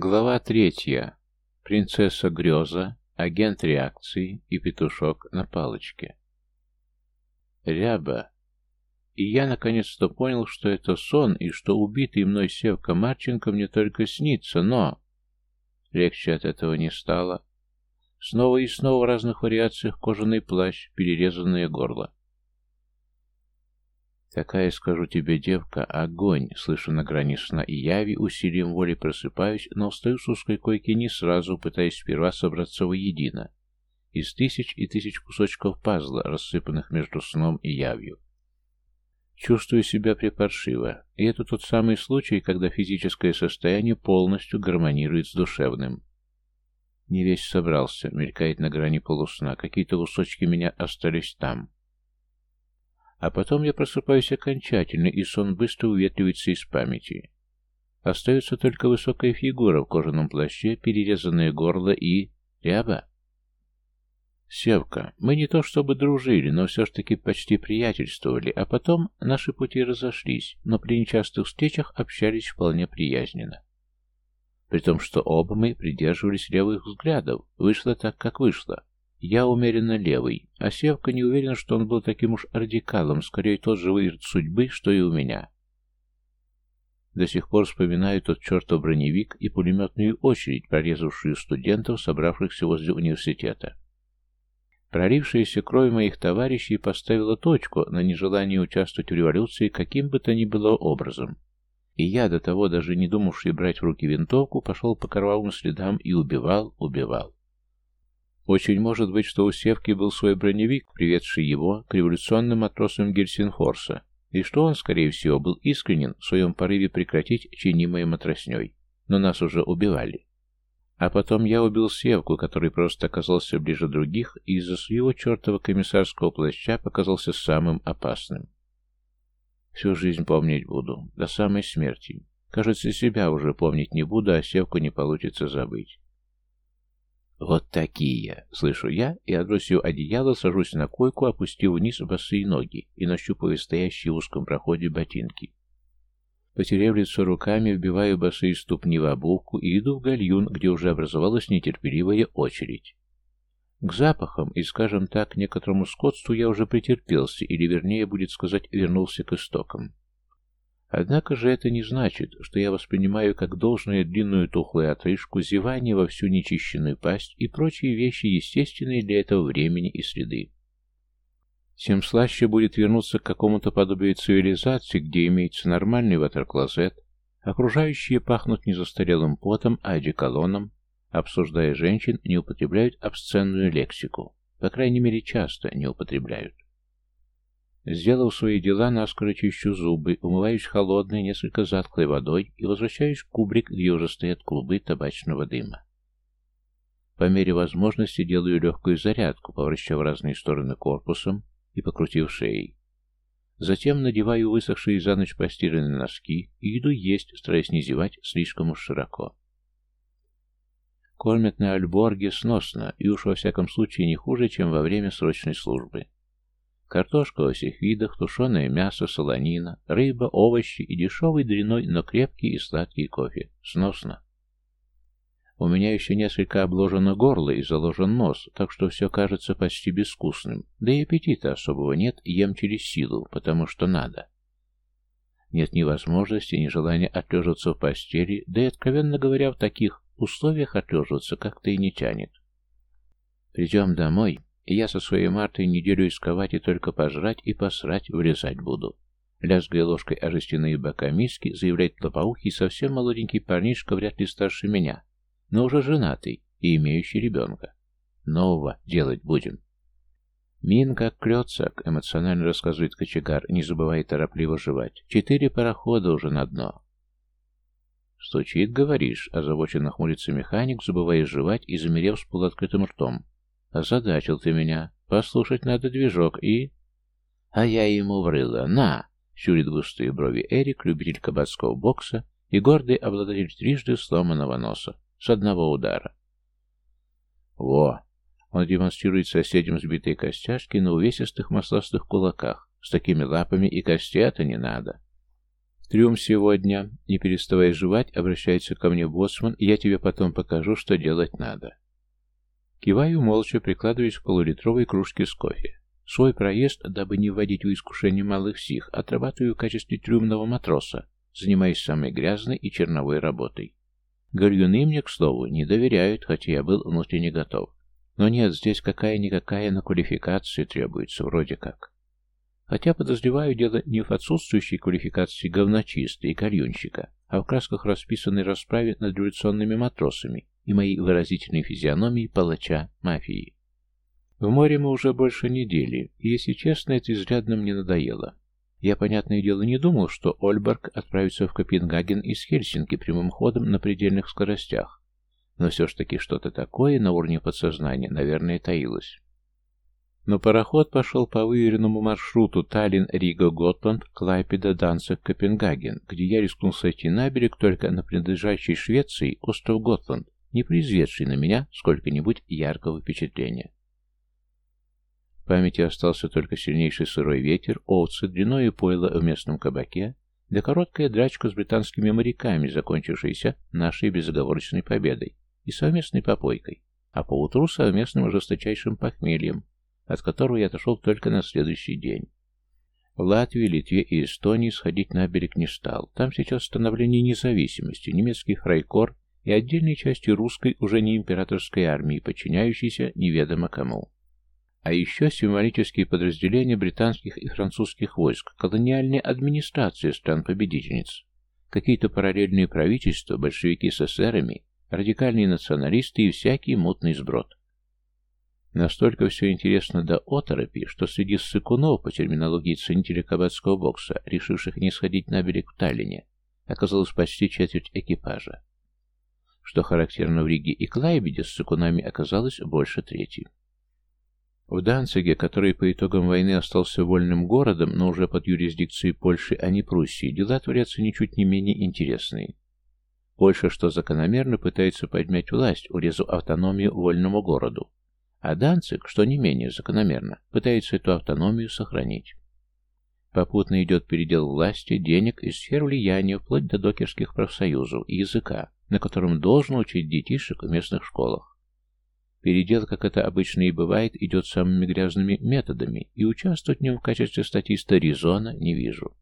Глава третья. Принцесса Греза, агент реакции и петушок на палочке. Ряба. И я наконец-то понял, что это сон, и что убитый мной Севка Марченко мне только снится, но... Легче от этого не стало. Снова и снова в разных вариациях кожаный плащ, перерезанное горло. Такая, скажу тебе, девка, огонь, слышу на грани сна и яви, усилием воли просыпаюсь, но встаю с узкой койки не сразу, пытаясь сперва собраться воедино. Из тысяч и тысяч кусочков пазла, рассыпанных между сном и явью. Чувствую себя припаршиво, и это тот самый случай, когда физическое состояние полностью гармонирует с душевным. Не весь собрался, мелькает на грани полусна, какие-то кусочки меня остались там. А потом я просыпаюсь окончательно, и сон быстро уветривается из памяти. Остается только высокая фигура в кожаном плаще, перерезанное горло и... Ряба. Севка, мы не то чтобы дружили, но все ж таки почти приятельствовали, а потом наши пути разошлись, но при нечастых встречах общались вполне приязненно. При том, что оба мы придерживались левых взглядов, вышло так, как вышло. Я умеренно левый, а Севка не уверен, что он был таким уж радикалом, скорее тот же выезд судьбы, что и у меня. До сих пор вспоминаю тот чертов броневик и пулеметную очередь, прорезавшую студентов, собравшихся возле университета. Пролившаяся кровь моих товарищей поставила точку на нежелании участвовать в революции каким бы то ни было образом. И я, до того даже не думавший брать в руки винтовку, пошел по кровавым следам и убивал, убивал. Очень может быть, что у Севки был свой броневик, приведший его к революционным матросам Гельсинфорса, и что он, скорее всего, был искренен в своем порыве прекратить чинимое матросней. Но нас уже убивали. А потом я убил Севку, который просто оказался ближе других и из-за своего чертова комиссарского плаща показался самым опасным. Всю жизнь помнить буду, до самой смерти. Кажется, себя уже помнить не буду, а Севку не получится забыть. «Вот такие!» — слышу я, и, отбросив одеяло, сажусь на койку, опустив вниз босые ноги и нащупывая стоящие в узком проходе ботинки. Потеряв лицо руками, вбиваю босые ступни в обувку и иду в гальюн, где уже образовалась нетерпеливая очередь. К запахам и, скажем так, некоторому скотству я уже претерпелся, или, вернее, будет сказать, вернулся к истокам. Однако же это не значит, что я воспринимаю как должное длинную тухлую отрыжку, зевание во всю нечищенную пасть и прочие вещи, естественные для этого времени и среды. Тем слаще будет вернуться к какому-то подобию цивилизации, где имеется нормальный ватерклозет, окружающие пахнут не застарелым потом, а одеколоном, обсуждая женщин, не употребляют обсценную лексику, по крайней мере часто не употребляют. Сделав свои дела, наскоро чищу зубы, умываюсь холодной, несколько затхлой водой и возвращаюсь в кубрик, где уже стоят клубы табачного дыма. По мере возможности делаю легкую зарядку, поворачивая в разные стороны корпусом и покрутив шеей. Затем надеваю высохшие за ночь постиранные носки и иду есть, стараясь не зевать слишком уж широко. Кормят на Альборге сносно, и уж во всяком случае не хуже, чем во время срочной службы. Картошка во всех видах, тушеное мясо, солонина, рыба, овощи и дешевый дряной, но крепкий и сладкий кофе. Сносно. У меня еще несколько обложено горло и заложен нос, так что все кажется почти безвкусным. Да и аппетита особого нет, ем через силу, потому что надо. Нет ни возможности, ни желания отлеживаться в постели, да и, откровенно говоря, в таких условиях отлеживаться как-то и не тянет. Придем домой, и я со своей Мартой неделю исковать и только пожрать и посрать врезать буду. Лязгая ложкой о жестяные бока миски, заявляет лопоухий совсем молоденький парнишка, вряд ли старше меня, но уже женатый и имеющий ребенка. Нового делать будем. Мин как клёцак, эмоционально рассказывает кочегар, не забывая торопливо жевать. Четыре парохода уже на дно. Стучит, говоришь, озабоченно хмурится механик, забывая жевать и замерев с полуоткрытым ртом. Озадачил ты меня. Послушать надо движок и... А я ему врыла. На! Щурит густые брови Эрик, любитель кабацкого бокса и гордый обладатель трижды сломанного носа. С одного удара. Во! Он демонстрирует соседям сбитые костяшки на увесистых масластых кулаках. С такими лапами и костей-то не надо. Трюм сегодня, не переставая жевать, обращается ко мне боссман, и я тебе потом покажу, что делать надо. Киваю молча, прикладываясь к полулитровой кружке с кофе. Свой проезд, дабы не вводить в искушение малых сих, отрабатываю в качестве трюмного матроса, занимаясь самой грязной и черновой работой. Горюны мне, к слову, не доверяют, хотя я был внутренне готов. Но нет, здесь какая-никакая на квалификации требуется, вроде как. Хотя, подозреваю, дело не в отсутствующей квалификации говночиста и кальюнщика, а в красках расписанной расправе над революционными матросами и моей выразительной физиономии палача мафии. В море мы уже больше недели, и, если честно, это изрядно мне надоело. Я, понятное дело, не думал, что Ольберг отправится в Копенгаген из Хельсинки прямым ходом на предельных скоростях. Но все ж таки что-то такое на уровне подсознания, наверное, таилось. Но пароход пошел по выверенному маршруту Таллин, Рига, Готланд, Клайпеда, Данцик, Копенгаген, где я рискнул сойти на берег только на принадлежащий Швеции остров Готланд, не произведший на меня сколько-нибудь яркого впечатления. В памяти остался только сильнейший сырой ветер, овцы, длиной и пойло в местном кабаке, да короткая драчка с британскими моряками, закончившаяся нашей безоговорочной победой и совместной попойкой, а поутру совместным жесточайшим похмельем, от которого я отошел только на следующий день. В Латвии, Литве и Эстонии сходить на берег не стал. Там сейчас становление независимости, немецкий фрайкор и отдельной части русской, уже не императорской армии, подчиняющейся неведомо кому. А еще символические подразделения британских и французских войск, колониальная администрация стран-победительниц, какие-то параллельные правительства, большевики с эсерами, радикальные националисты и всякий мутный сброд. Настолько все интересно до оторопи, что среди ссыкунов, по терминологии ценителя кабацкого бокса, решивших не сходить на берег в Таллине, оказалось почти четверть экипажа. Что характерно в Риге и Клайбеде, с ссыкунами оказалось больше трети. В Данциге, который по итогам войны остался вольным городом, но уже под юрисдикцией Польши, а не Пруссии, дела творятся ничуть не менее интересные. Польша, что закономерно, пытается поднять власть, урезав автономию вольному городу, а Данцик, что не менее закономерно, пытается эту автономию сохранить. Попутно идет передел власти, денег и сфер влияния вплоть до докерских профсоюзов и языка, на котором должен учить детишек в местных школах. Передел, как это обычно и бывает, идет самыми грязными методами, и участвовать в нем в качестве статиста резона не вижу.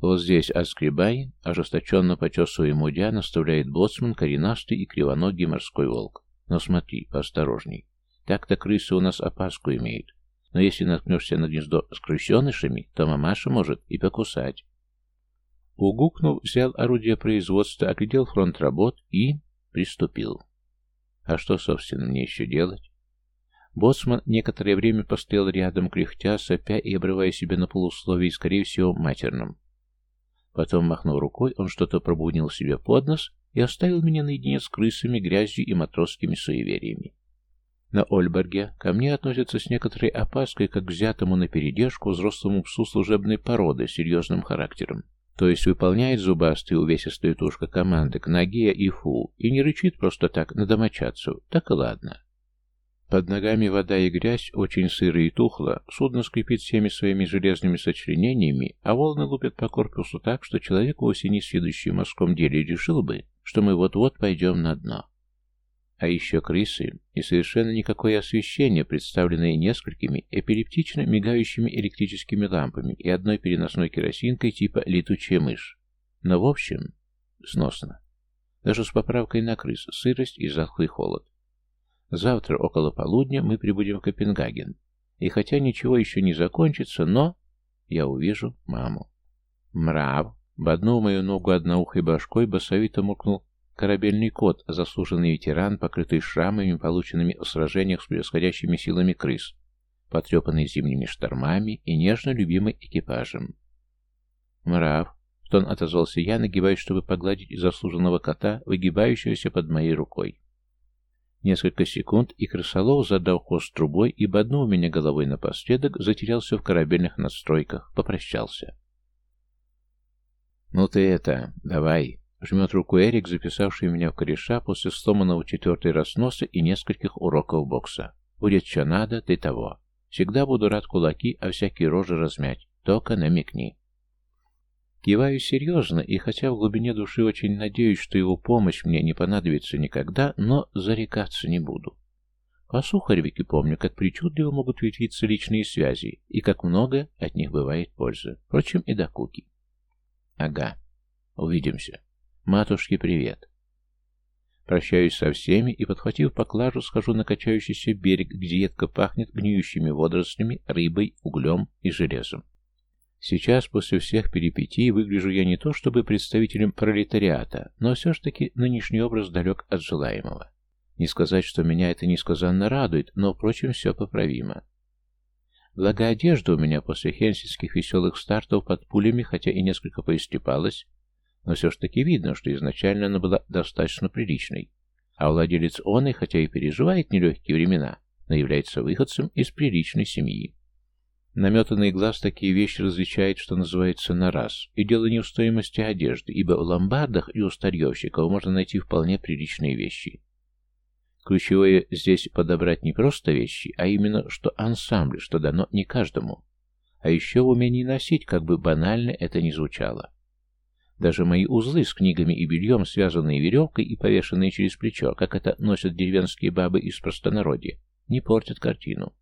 Вот здесь Аскрибай, ожесточенно почесывая мудя, наставляет боцман коренастый и кривоногий морской волк. Но смотри, поосторожней. Так-то крысы у нас опаску имеют. Но если наткнешься на гнездо с крысенышами, то мамаша может и покусать. Угукнув, взял орудие производства, оглядел фронт работ и... приступил. А что, собственно, мне еще делать? Боцман некоторое время постоял рядом, кряхтя, сопя и обрывая себя на полусловии, скорее всего, матерном. Потом, махнув рукой, он что-то пробуднил себе под нос и оставил меня наедине с крысами, грязью и матросскими суевериями. На Ольберге ко мне относятся с некоторой опаской, как к взятому на передержку взрослому псу служебной породы с серьезным характером. То есть выполняет зубастая увесистая тушка команды к ноге и фу, и не рычит просто так на домочадцев, так и ладно. Под ногами вода и грязь, очень сыро и тухло, судно скрипит всеми своими железными сочленениями, а волны лупят по корпусу так, что человек, вовсе не сведущий в морском деле, решил бы, что мы вот-вот пойдем на дно. А еще крысы и совершенно никакое освещение, представленное несколькими эпилептично мигающими электрическими лампами и одной переносной керосинкой типа «летучая мышь». Но в общем, сносно. Даже с поправкой на крыс, сырость и затхлый холод. Завтра около полудня мы прибудем в Копенгаген. И хотя ничего еще не закончится, но я увижу маму. Мрав, боднул мою ногу одноухой башкой, басовито мукнул Корабельный кот, заслуженный ветеран, покрытый шрамами, полученными в сражениях с превосходящими силами крыс, потрепанный зимними штормами и нежно любимый экипажем. «Мрав», — в тон отозвался я, нагибаясь, чтобы погладить заслуженного кота, выгибающегося под моей рукой. Несколько секунд, и крысолов, задав хвост трубой и боднув меня головой напоследок, затерялся в корабельных настройках, попрощался. «Ну ты это, давай!» Жмет руку Эрик, записавший меня в кореша после сломанного четвертой разноса и нескольких уроков бокса. Будет что надо, ты того. Всегда буду рад кулаки, а всякие рожи размять. Только намекни. Киваю серьезно, и хотя в глубине души очень надеюсь, что его помощь мне не понадобится никогда, но зарекаться не буду. По Сухаревике помню, как причудливо могут ветвиться личные связи, и как много от них бывает пользы. Впрочем, и до куки. Ага. Увидимся. Матушке привет. Прощаюсь со всеми и, подхватив поклажу, схожу на качающийся берег, где едко пахнет гниющими водорослями, рыбой, углем и железом. Сейчас, после всех перипетий, выгляжу я не то чтобы представителем пролетариата, но все ж таки нынешний образ далек от желаемого. Не сказать, что меня это несказанно радует, но, впрочем, все поправимо. Благо, одежда у меня после хельсинских веселых стартов под пулями, хотя и несколько поистрепалась, но все ж таки видно, что изначально она была достаточно приличной. А владелец он и, хотя и переживает нелегкие времена, но является выходцем из приличной семьи. Наметанный глаз такие вещи различает, что называется, на раз. И дело не в стоимости одежды, ибо в ломбардах и у старьевщиков можно найти вполне приличные вещи. Ключевое здесь подобрать не просто вещи, а именно, что ансамбль, что дано не каждому. А еще в умении носить, как бы банально это ни звучало. Даже мои узлы с книгами и бельем, связанные веревкой и повешенные через плечо, как это носят деревенские бабы из простонародья, не портят картину.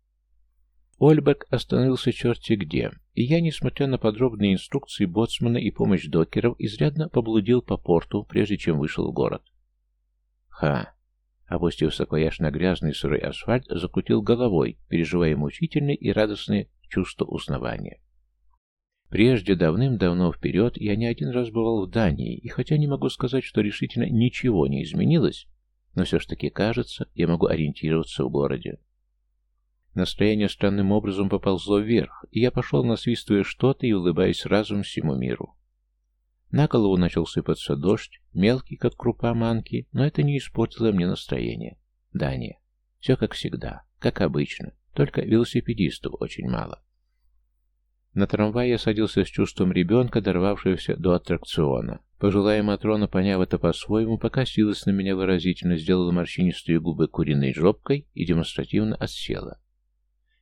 Ольберг остановился черти где, и я, несмотря на подробные инструкции боцмана и помощь докеров, изрядно поблудил по порту, прежде чем вышел в город. Ха! Опустив саквояж на грязный сырой асфальт, закрутил головой, переживая мучительное и радостное чувство узнавания. Прежде, давным-давно вперед, я не один раз бывал в Дании, и хотя не могу сказать, что решительно ничего не изменилось, но все ж таки кажется, я могу ориентироваться в городе. Настроение странным образом поползло вверх, и я пошел, насвистывая что-то и улыбаясь разум всему миру. На голову начал сыпаться дождь, мелкий, как крупа манки, но это не испортило мне настроение. Да, не. Все как всегда, как обычно, только велосипедистов очень мало. На трамвай я садился с чувством ребенка, дорвавшегося до аттракциона. Пожилая Матрона, поняв это по-своему, покосилась на меня выразительно, сделала морщинистые губы куриной жопкой и демонстративно отсела.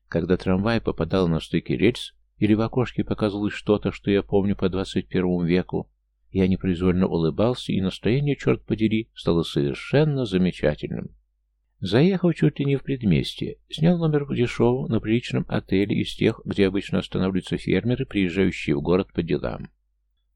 Когда трамвай попадал на стыки рельс, или в окошке показывалось что-то, что я помню по 21 веку, я непроизвольно улыбался, и настроение, черт подери, стало совершенно замечательным. Заехав чуть ли не в предместье, снял номер в дешевом, но приличном отеле из тех, где обычно останавливаются фермеры, приезжающие в город по делам.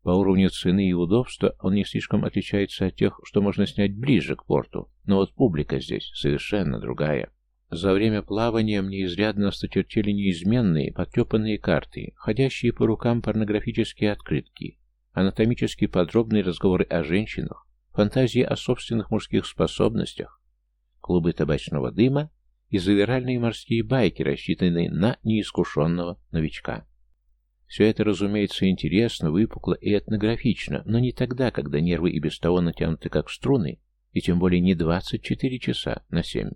По уровню цены и удобства он не слишком отличается от тех, что можно снять ближе к порту, но вот публика здесь совершенно другая. За время плавания мне изрядно осточертели неизменные, потрепанные карты, ходящие по рукам порнографические открытки, анатомически подробные разговоры о женщинах, фантазии о собственных мужских способностях, клубы табачного дыма и завиральные морские байки, рассчитанные на неискушенного новичка. Все это, разумеется, интересно, выпукло и этнографично, но не тогда, когда нервы и без того натянуты как струны, и тем более не 24 часа на 7.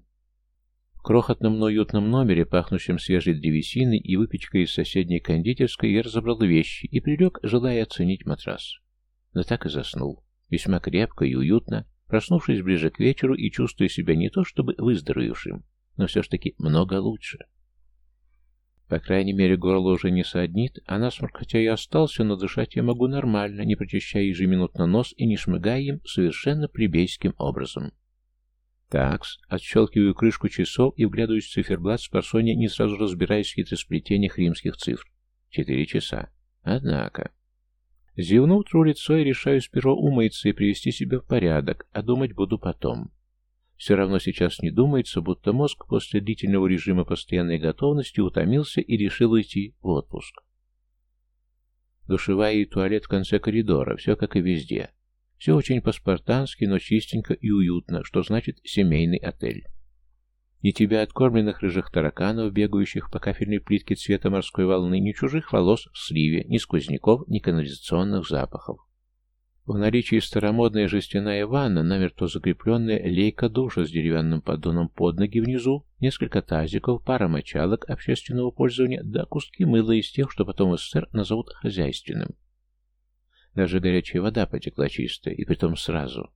В крохотном, но уютном номере, пахнущем свежей древесиной и выпечкой из соседней кондитерской, я разобрал вещи и прилег, желая оценить матрас. Да так и заснул. Весьма крепко и уютно, проснувшись ближе к вечеру и чувствуя себя не то чтобы выздоровевшим, но все ж таки много лучше. По крайней мере, горло уже не саднит, а насморк хотя и остался, но дышать я могу нормально, не прочищая ежеминутно нос и не шмыгая им совершенно плебейским образом. Такс, отщелкиваю крышку часов и вглядываюсь в циферблат с парсония, не сразу разбираясь в хитросплетениях римских цифр. Четыре часа. Однако... Зевнув, тру лицо и решаю сперва умыться и привести себя в порядок, а думать буду потом. Все равно сейчас не думается, будто мозг после длительного режима постоянной готовности утомился и решил уйти в отпуск. Душевая и туалет в конце коридора, все как и везде. Все очень по-спартански, но чистенько и уютно, что значит семейный отель. Ни тебя откормленных рыжих тараканов, бегающих по кафельной плитке цвета морской волны, ни чужих волос в сливе, ни сквозняков, ни канализационных запахов. В наличии старомодная жестяная ванна, намертво закрепленная лейка душа с деревянным поддоном под ноги внизу, несколько тазиков, пара мочалок общественного пользования, да куски мыла из тех, что потом СССР назовут хозяйственным. Даже горячая вода потекла чистая, и притом сразу.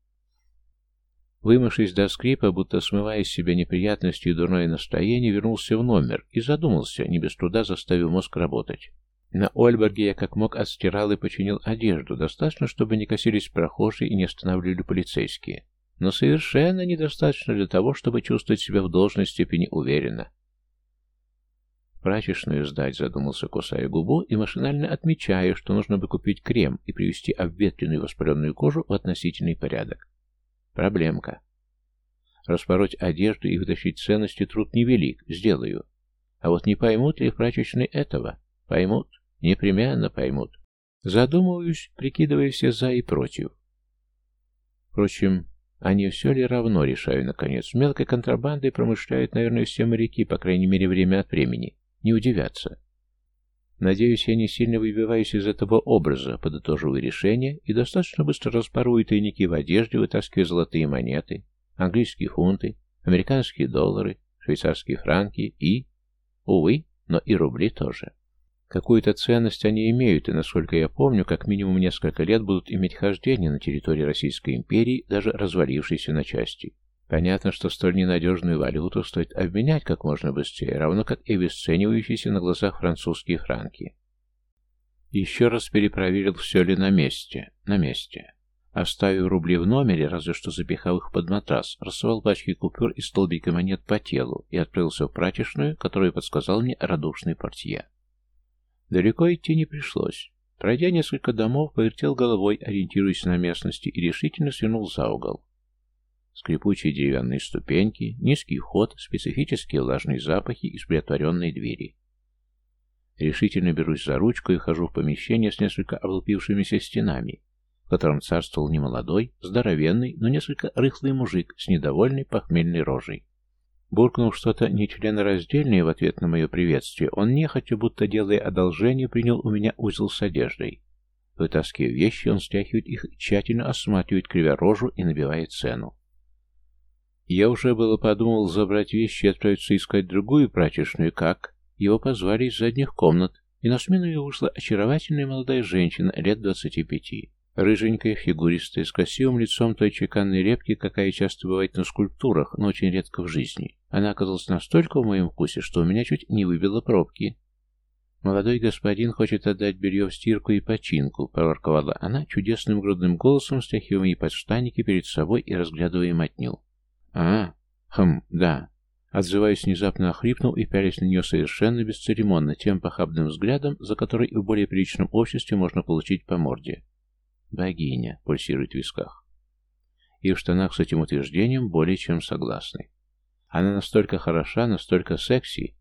Вымывшись до скрипа, будто смывая с себя неприятности и дурное настроение, вернулся в номер и задумался, не без труда заставив мозг работать. На Ольберге я как мог отстирал и починил одежду, достаточно, чтобы не косились прохожие и не останавливали полицейские. Но совершенно недостаточно для того, чтобы чувствовать себя в должной степени уверенно. Прачечную сдать, задумался, кусая губу и машинально отмечая, что нужно бы купить крем и привести обветренную воспаленную кожу в относительный порядок. Проблемка. Распороть одежду и вытащить ценности труд невелик, сделаю. А вот не поймут ли в этого? Поймут. Непременно поймут. Задумываюсь, прикидывая все за и против. Впрочем, они все ли равно, решаю наконец. Мелкой контрабандой промышляют, наверное, все моряки, по крайней мере, время от времени. Не удивятся. Надеюсь, я не сильно выбиваюсь из этого образа, подытоживаю решение и достаточно быстро распорую тайники в одежде, вытаскивая золотые монеты, английские фунты, американские доллары, швейцарские франки и... Увы, но и рубли тоже. Какую-то ценность они имеют, и, насколько я помню, как минимум несколько лет будут иметь хождение на территории Российской империи, даже развалившейся на части. Понятно, что столь ненадежную валюту стоит обменять как можно быстрее, равно как и обесценивающиеся на глазах французские франки. Еще раз перепроверил, все ли на месте. На месте. Оставив рубли в номере, разве что запихав их под матрас, рассовал пачки купюр и столбики монет по телу и отправился в прачечную, которую подсказал мне радушный портье. Далеко идти не пришлось. Пройдя несколько домов, повертел головой, ориентируясь на местности, и решительно свернул за угол. Скрипучие деревянные ступеньки, низкий вход, специфические влажные запахи из приотворенной двери. Решительно берусь за ручку и хожу в помещение с несколько облупившимися стенами, в котором царствовал немолодой, здоровенный, но несколько рыхлый мужик с недовольной похмельной рожей. Буркнув что-то нечленораздельное в ответ на мое приветствие, он нехотя, будто делая одолжение, принял у меня узел с одеждой. Вытаскивая вещи, он стряхивает их, тщательно осматривает, кривя рожу и набивает цену. Я уже было подумал забрать вещи и отправиться искать другую прачечную, как его позвали из задних комнат, и на смену ее вышла очаровательная молодая женщина лет двадцати пяти. Рыженькая, фигуристая, с красивым лицом той чеканной репки, какая часто бывает на скульптурах, но очень редко в жизни. Она оказалась настолько в моем вкусе, что у меня чуть не выбило пробки. «Молодой господин хочет отдать белье в стирку и починку», — проворковала она чудесным грудным голосом, стряхивая мои подштанники перед собой и разглядывая мотню. «А, хм, да». Отзываясь, внезапно охрипнул и пялись на нее совершенно бесцеремонно, тем похабным взглядом, за который в более приличном обществе можно получить по морде. «Богиня», — пульсирует в висках. И в штанах с этим утверждением более чем согласны. Она настолько хороша, настолько секси.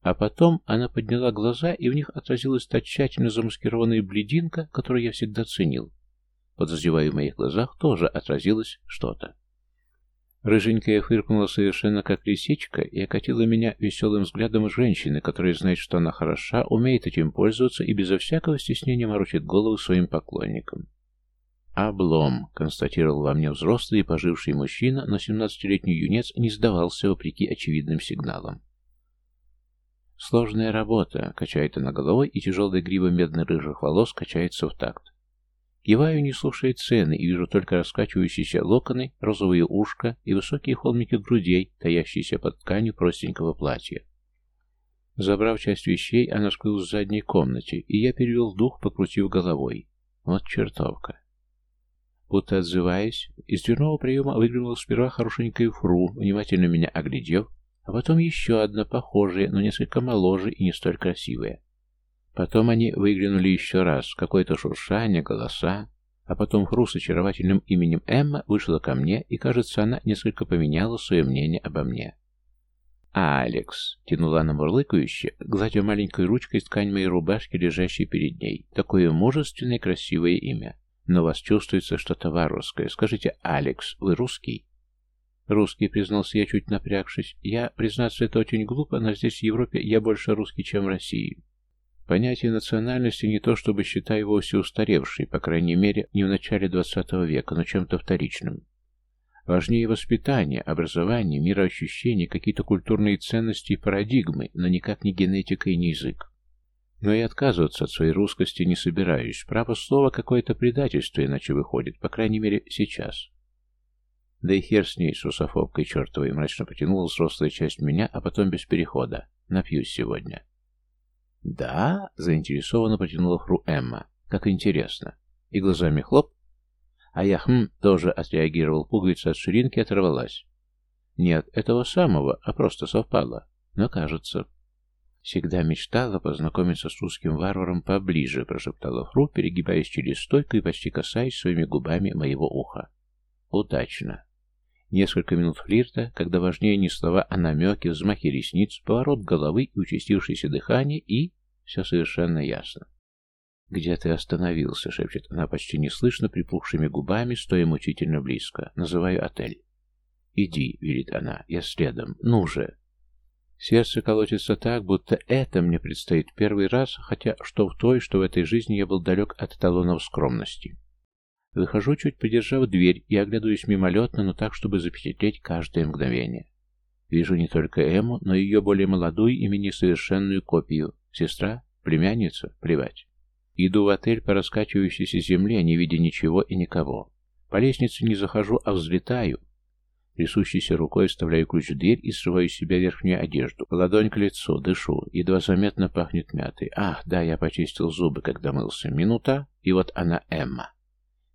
А потом она подняла глаза, и в них отразилась та тщательно замаскированная блединка, которую я всегда ценил. Подозреваю, в моих глазах тоже отразилось что-то. Рыженькая фыркнула совершенно как лисичка и окатила меня веселым взглядом женщины, которая знает, что она хороша, умеет этим пользоваться и безо всякого стеснения морочит голову своим поклонникам. «Облом», — констатировал во мне взрослый и поживший мужчина, но семнадцатилетний юнец не сдавался вопреки очевидным сигналам. «Сложная работа», — качает она головой, и тяжелая грива медно-рыжих волос качается в такт. Киваю, не слушая цены, и вижу только раскачивающиеся локоны, розовые ушка и высокие холмики грудей, таящиеся под тканью простенького платья. Забрав часть вещей, она скрылась в задней комнате, и я перевел дух, покрутив головой. Вот чертовка. Будто отзываясь, из дверного приема выглянула сперва хорошенькая фру, внимательно меня оглядев, а потом еще одна похожая, но несколько моложе и не столь красивая. Потом они выглянули еще раз, какое-то шуршание, голоса, а потом фру с очаровательным именем Эмма вышла ко мне, и, кажется, она несколько поменяла свое мнение обо мне. «А, «Алекс», — тянула она мурлыкающе, гладя маленькой ручкой ткань моей рубашки, лежащей перед ней. «Такое мужественное красивое имя». Но у вас чувствуется что-то варварское. Скажите, Алекс, вы русский? Русский, признался я, чуть напрягшись. Я, признаться, это очень глупо, но здесь, в Европе, я больше русский, чем в России. Понятие национальности не то чтобы считаю вовсе устаревшей, по крайней мере, не в начале XX века, но чем-то вторичным. Важнее воспитание, образование, мироощущение, какие-то культурные ценности и парадигмы, но никак не генетика и не язык. Но и отказываться от своей русскости не собираюсь. Право слова какое-то предательство, иначе выходит, по крайней мере, сейчас. Да и хер с ней, с русофобкой чертовой, мрачно потянула взрослая часть меня, а потом без перехода. Напьюсь сегодня. «Да?» — заинтересованно потянула фру Эмма. «Как интересно». И глазами хлоп. А я, хм, тоже отреагировал. Пуговица от ширинки оторвалась. Нет, этого самого, а просто совпало. Но кажется. Всегда мечтала познакомиться с русским варваром поближе, прошептала Фру, перегибаясь через стойку и почти касаясь своими губами моего уха. Удачно. Несколько минут флирта, когда важнее не слова, а намеки, взмахи ресниц, поворот головы и участившееся дыхание, и все совершенно ясно. «Где ты остановился?» — шепчет она почти неслышно, припухшими губами, стоя мучительно близко. «Называю отель». «Иди», — велит она, — «я следом. Ну же!» Сердце колотится так, будто это мне предстоит первый раз, хотя что в той, что в этой жизни я был далек от талонов скромности. Выхожу, чуть придержав дверь, и оглядываюсь мимолетно, но так, чтобы запечатлеть каждое мгновение. Вижу не только Эму, но и ее более молодую и менее совершенную копию. Сестра? Племянница? Плевать. Иду в отель по раскачивающейся земле, не видя ничего и никого. По лестнице не захожу, а взлетаю. Трясущейся рукой вставляю ключ в дверь и срываю с себя верхнюю одежду. Ладонь к лицу, дышу, едва заметно пахнет мятой. Ах, да, я почистил зубы, когда мылся. Минута, и вот она Эмма.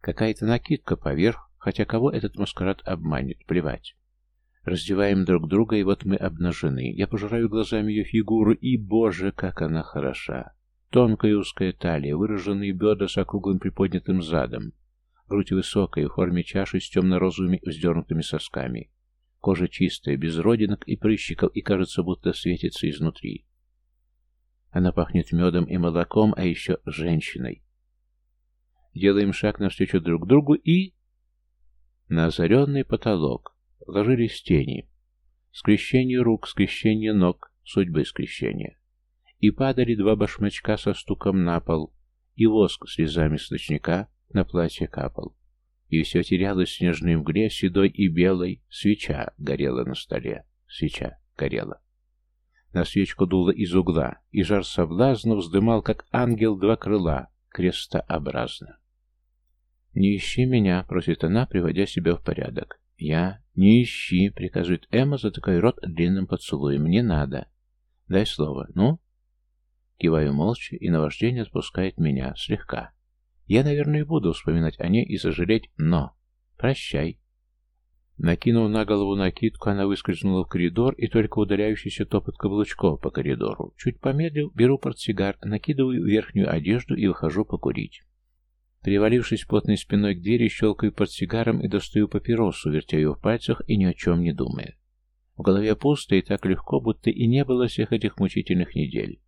Какая-то накидка поверх, хотя кого этот маскарад обманет, плевать. Раздеваем друг друга, и вот мы обнажены. Я пожираю глазами ее фигуру, и, боже, как она хороша. Тонкая узкая талия, выраженные бедра с округлым приподнятым задом. Грудь высокая, в форме чаши с темно-розовыми вздернутыми сосками. Кожа чистая, без родинок и прыщиков, и кажется, будто светится изнутри. Она пахнет медом и молоком, а еще женщиной. Делаем шаг навстречу друг другу и... На озаренный потолок ложились тени. Скрещение рук, скрещение ног, судьбы скрещения. И падали два башмачка со стуком на пол, и воск слезами с ночника на платье капал. И все терялось в снежной мгле, седой и белой. Свеча горела на столе. Свеча горела. На свечку дуло из угла, и жар соблазна вздымал, как ангел, два крыла, крестообразно. «Не ищи меня», — просит она, приводя себя в порядок. «Я? Не ищи», — приказывает Эмма, затыкая рот длинным поцелуем. «Не надо. Дай слово. Ну?» Киваю молча, и наваждение отпускает меня слегка. Я, наверное, буду вспоминать о ней и сожалеть, но... Прощай. Накинув на голову накидку, она выскользнула в коридор, и только удаляющийся топот каблучков по коридору. Чуть помедлив, беру портсигар, накидываю верхнюю одежду и выхожу покурить. Привалившись плотной спиной к двери, щелкаю под сигаром и достаю папиросу, вертя ее в пальцах и ни о чем не думая. В голове пусто и так легко, будто и не было всех этих мучительных недель.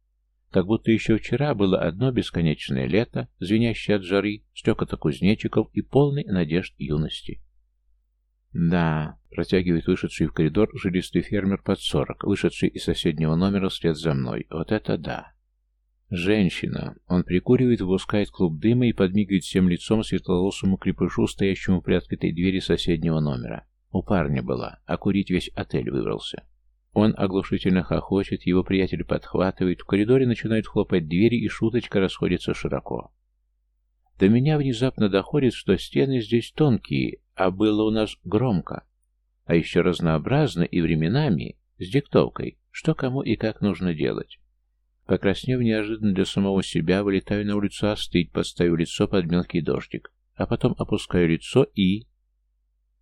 Как будто еще вчера было одно бесконечное лето, звенящее от жары, стекота кузнечиков и полный надежд юности. «Да», — протягивает вышедший в коридор жилистый фермер под сорок, вышедший из соседнего номера вслед за мной. «Вот это да!» Женщина. Он прикуривает, выпускает клуб дыма и подмигивает всем лицом светловолосому крепышу, стоящему при открытой двери соседнего номера. У парня была, а курить весь отель выбрался. Он оглушительно хохочет, его приятель подхватывает, в коридоре начинают хлопать двери, и шуточка расходится широко. До меня внезапно доходит, что стены здесь тонкие, а было у нас громко. А еще разнообразно и временами, с диктовкой, что кому и как нужно делать. Покраснев неожиданно для самого себя, вылетаю на улицу остыть, подставив лицо под мелкий дождик. А потом опускаю лицо и...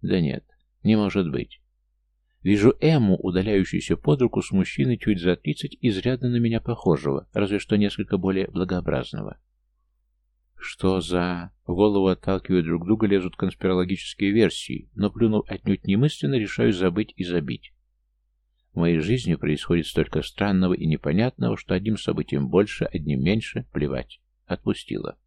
Да нет, не может быть. Вижу Эму, удаляющуюся под руку с мужчиной чуть за тридцать, изрядно на меня похожего, разве что несколько более благообразного. Что за... В голову отталкивая друг друга лезут конспирологические версии, но, плюнув отнюдь немысленно, решаю забыть и забить. Моей жизни происходит столько странного и непонятного, что одним событием больше, одним меньше, плевать. Отпустила.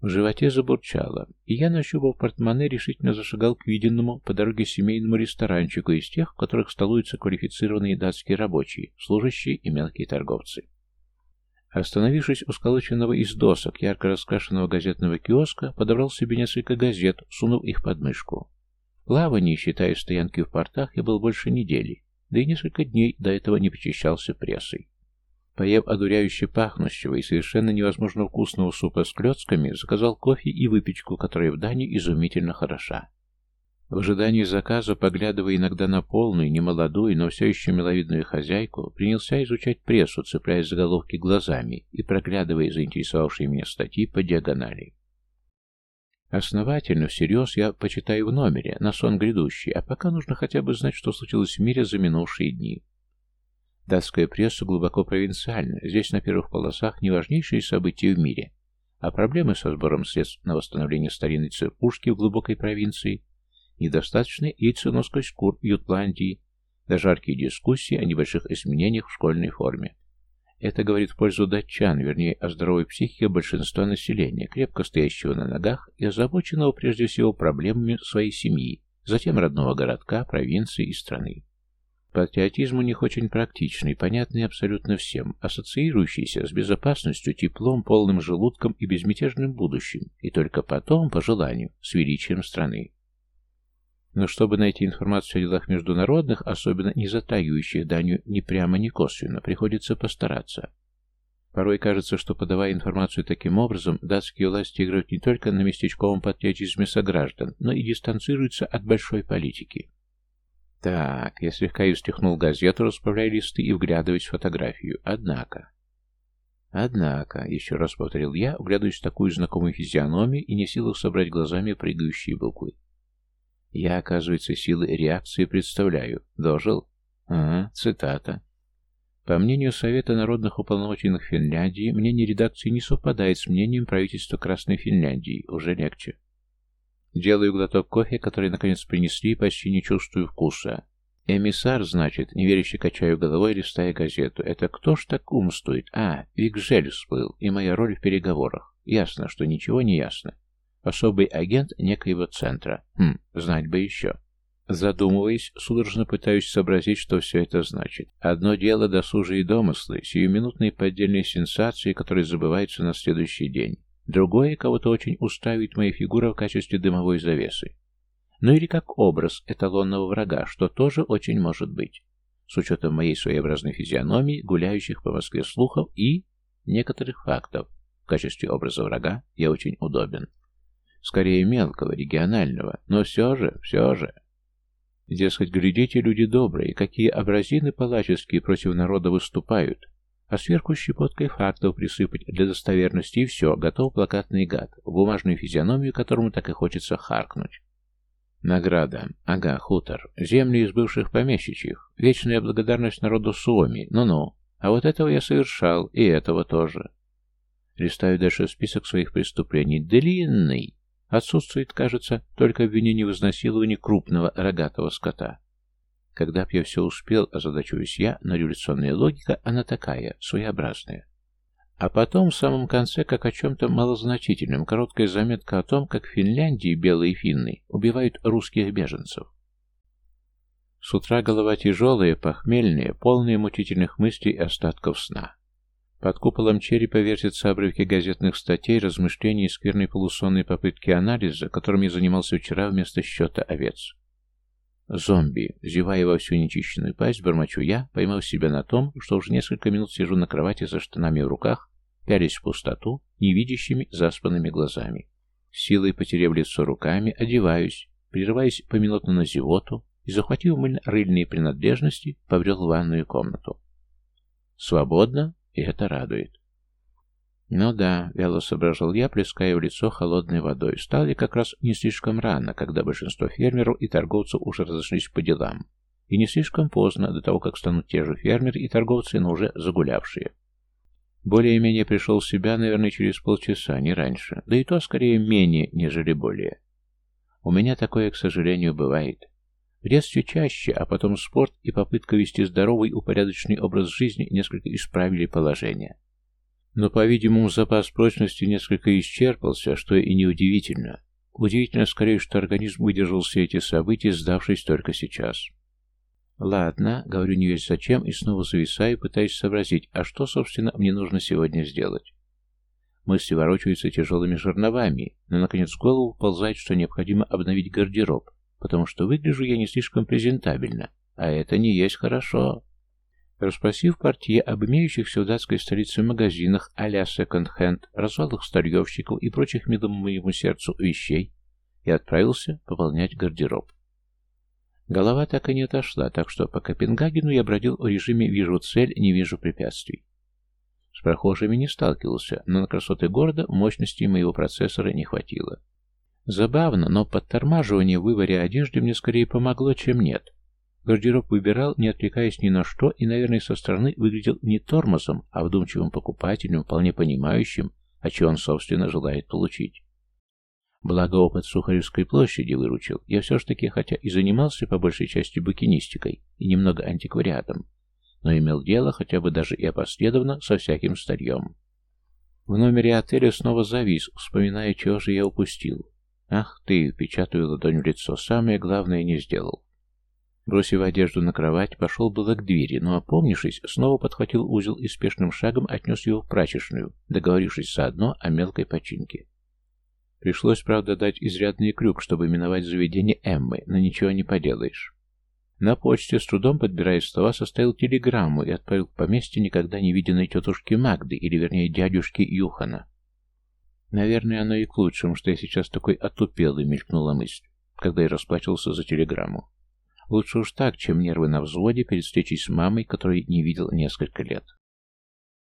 В животе забурчало, и я, нащупав портмоне, решительно зашагал к виденному по дороге семейному ресторанчику из тех, в которых столуются квалифицированные датские рабочие, служащие и мелкие торговцы. Остановившись у сколоченного из досок ярко раскрашенного газетного киоска, подобрал себе несколько газет, сунув их под мышку. В считая стоянки в портах, я был больше недели да и несколько дней до этого не почищался прессой. Поев одуряюще пахнущего и совершенно невозможно вкусного супа с клетками, заказал кофе и выпечку, которая в Дании изумительно хороша. В ожидании заказа, поглядывая иногда на полную, немолодую, но все еще миловидную хозяйку, принялся изучать прессу, цепляясь заголовки глазами и проглядывая заинтересовавшие меня статьи по диагонали. Основательно, всерьез я почитаю в номере, на сон грядущий, а пока нужно хотя бы знать, что случилось в мире за минувшие дни. Датская пресса глубоко провинциальна, здесь на первых полосах не важнейшие события в мире, а проблемы со сбором средств на восстановление старинной церквушки в глубокой провинции, недостаточной яйценоской шкур в Ютландии, да жаркие дискуссии о небольших изменениях в школьной форме. Это говорит в пользу датчан, вернее, о здоровой психике большинства населения, крепко стоящего на ногах и озабоченного прежде всего проблемами своей семьи, затем родного городка, провинции и страны. Патриотизм у них очень практичный, понятный абсолютно всем, ассоциирующийся с безопасностью, теплом, полным желудком и безмятежным будущим, и только потом, по желанию, с величием страны. Но чтобы найти информацию о делах международных, особенно не затрагивающих Данию ни прямо, ни косвенно, приходится постараться. Порой кажется, что подавая информацию таким образом, датские власти играют не только на местечковом патриотизме сограждан, но и дистанцируются от большой политики. Так, я слегка и встряхнул газету, расправляя листы и вглядываясь в фотографию. Однако... Однако, еще раз повторил я, вглядываясь в такую знакомую физиономию и не силах собрать глазами прыгающие буквы. Я, оказывается, силы реакции представляю. Дожил? Ага, цитата. По мнению Совета народных уполномоченных Финляндии, мнение редакции не совпадает с мнением правительства Красной Финляндии. Уже легче. Делаю глоток кофе, который наконец принесли, и почти не чувствую вкуса. Эмиссар, значит, неверяще качаю головой, листая газету. Это кто ж так умствует? А, Викжель всплыл, и моя роль в переговорах. Ясно, что ничего не ясно. Особый агент некоего центра. Хм, знать бы еще. Задумываясь, судорожно пытаюсь сообразить, что все это значит. Одно дело досужие домыслы, сиюминутные поддельные сенсации, которые забываются на следующий день. Другое, кого-то очень устраивает моя фигура в качестве дымовой завесы. Ну или как образ эталонного врага, что тоже очень может быть. С учетом моей своеобразной физиономии, гуляющих по Москве слухов и некоторых фактов. В качестве образа врага я очень удобен. Скорее мелкого, регионального, но все же, все же. Дескать, глядите, люди добрые, какие образины палаческие против народа выступают. А сверху щепоткой фактов присыпать для достоверности, и все, готов плакатный гад, в бумажную физиономию которому так и хочется харкнуть. Награда. Ага, хутор. Земли из бывших помещичьих. Вечная благодарность народу Суоми. Ну-ну. А вот этого я совершал, и этого тоже. Листаю дальше список своих преступлений. Длинный. Отсутствует, кажется, только обвинение в изнасиловании крупного рогатого скота. Когда б я все успел, озадачуюсь я, но революционная логика, она такая, своеобразная. А потом, в самом конце, как о чем-то малозначительном, короткая заметка о том, как в Финляндии белые финны убивают русских беженцев. С утра голова тяжелая, похмельная, полная мучительных мыслей и остатков сна. Под куполом черепа вертятся обрывки газетных статей, размышлений и скверной полусонной попытки анализа, которым я занимался вчера вместо счета овец. Зомби, зевая во всю нечищенную пасть, бормочу я, поймав себя на том, что уже несколько минут сижу на кровати со штанами в руках, пялись в пустоту, невидящими заспанными глазами. силой потеряв лицо руками, одеваюсь, прерываясь поминутно на зевоту и, захватив мыльно-рыльные принадлежности, побрел в ванную комнату. Свободно, и это радует. Ну да, вяло соображал я, плеская в лицо холодной водой. Стало ли как раз не слишком рано, когда большинство фермеров и торговцев уже разошлись по делам. И не слишком поздно, до того, как станут те же фермеры и торговцы, но уже загулявшие. Более-менее пришел в себя, наверное, через полчаса, не раньше. Да и то, скорее, менее, нежели более. У меня такое, к сожалению, бывает. В детстве чаще, а потом спорт и попытка вести здоровый, упорядоченный образ жизни несколько исправили положение. Но, по-видимому, запас прочности несколько исчерпался, что и неудивительно. Удивительно скорее, что организм выдержал все эти события, сдавшись только сейчас. Ладно, говорю не весь зачем, и снова зависаю, пытаясь сообразить, а что, собственно, мне нужно сегодня сделать. Мысли ворочаются тяжелыми жерновами, но, наконец, в голову ползает, что необходимо обновить гардероб, потому что выгляжу я не слишком презентабельно, а это не есть хорошо. Расспросив портье об имеющихся в датской столице магазинах а-ля секонд-хенд, развалах старьевщиков и прочих милым моему сердцу вещей, я отправился пополнять гардероб. Голова так и не отошла, так что по Копенгагену я бродил в режиме «вижу цель, не вижу препятствий». С прохожими не сталкивался, но на красоты города мощности моего процессора не хватило. Забавно, но подтормаживание в выборе одежды мне скорее помогло, чем нет. Гардероб выбирал, не отвлекаясь ни на что, и, наверное, со стороны выглядел не тормозом, а вдумчивым покупателем, вполне понимающим, о чем он, собственно, желает получить. Благо опыт Сухаревской площади выручил. Я все ж таки, хотя и занимался по большей части букинистикой и немного антиквариатом, но имел дело, хотя бы даже и опоследованно, со всяким старьем. В номере отеля снова завис, вспоминая, чего же я упустил. Ах ты, печатаю ладонь в лицо, самое главное не сделал. Бросив одежду на кровать, пошел было к двери, но, опомнившись, снова подхватил узел и спешным шагом отнес его в прачечную, договорившись заодно о мелкой починке. Пришлось, правда, дать изрядный крюк, чтобы миновать заведение Эммы, но ничего не поделаешь. На почте, с трудом подбирая слова, составил телеграмму и отправил к поместью никогда не виденной тетушки Магды, или, вернее, дядюшки Юхана. Наверное, оно и к лучшему, что я сейчас такой отупелый, мелькнула мысль, когда я расплачивался за телеграмму. Лучше уж так, чем нервы на взводе перед встречей с мамой, которой не видел несколько лет.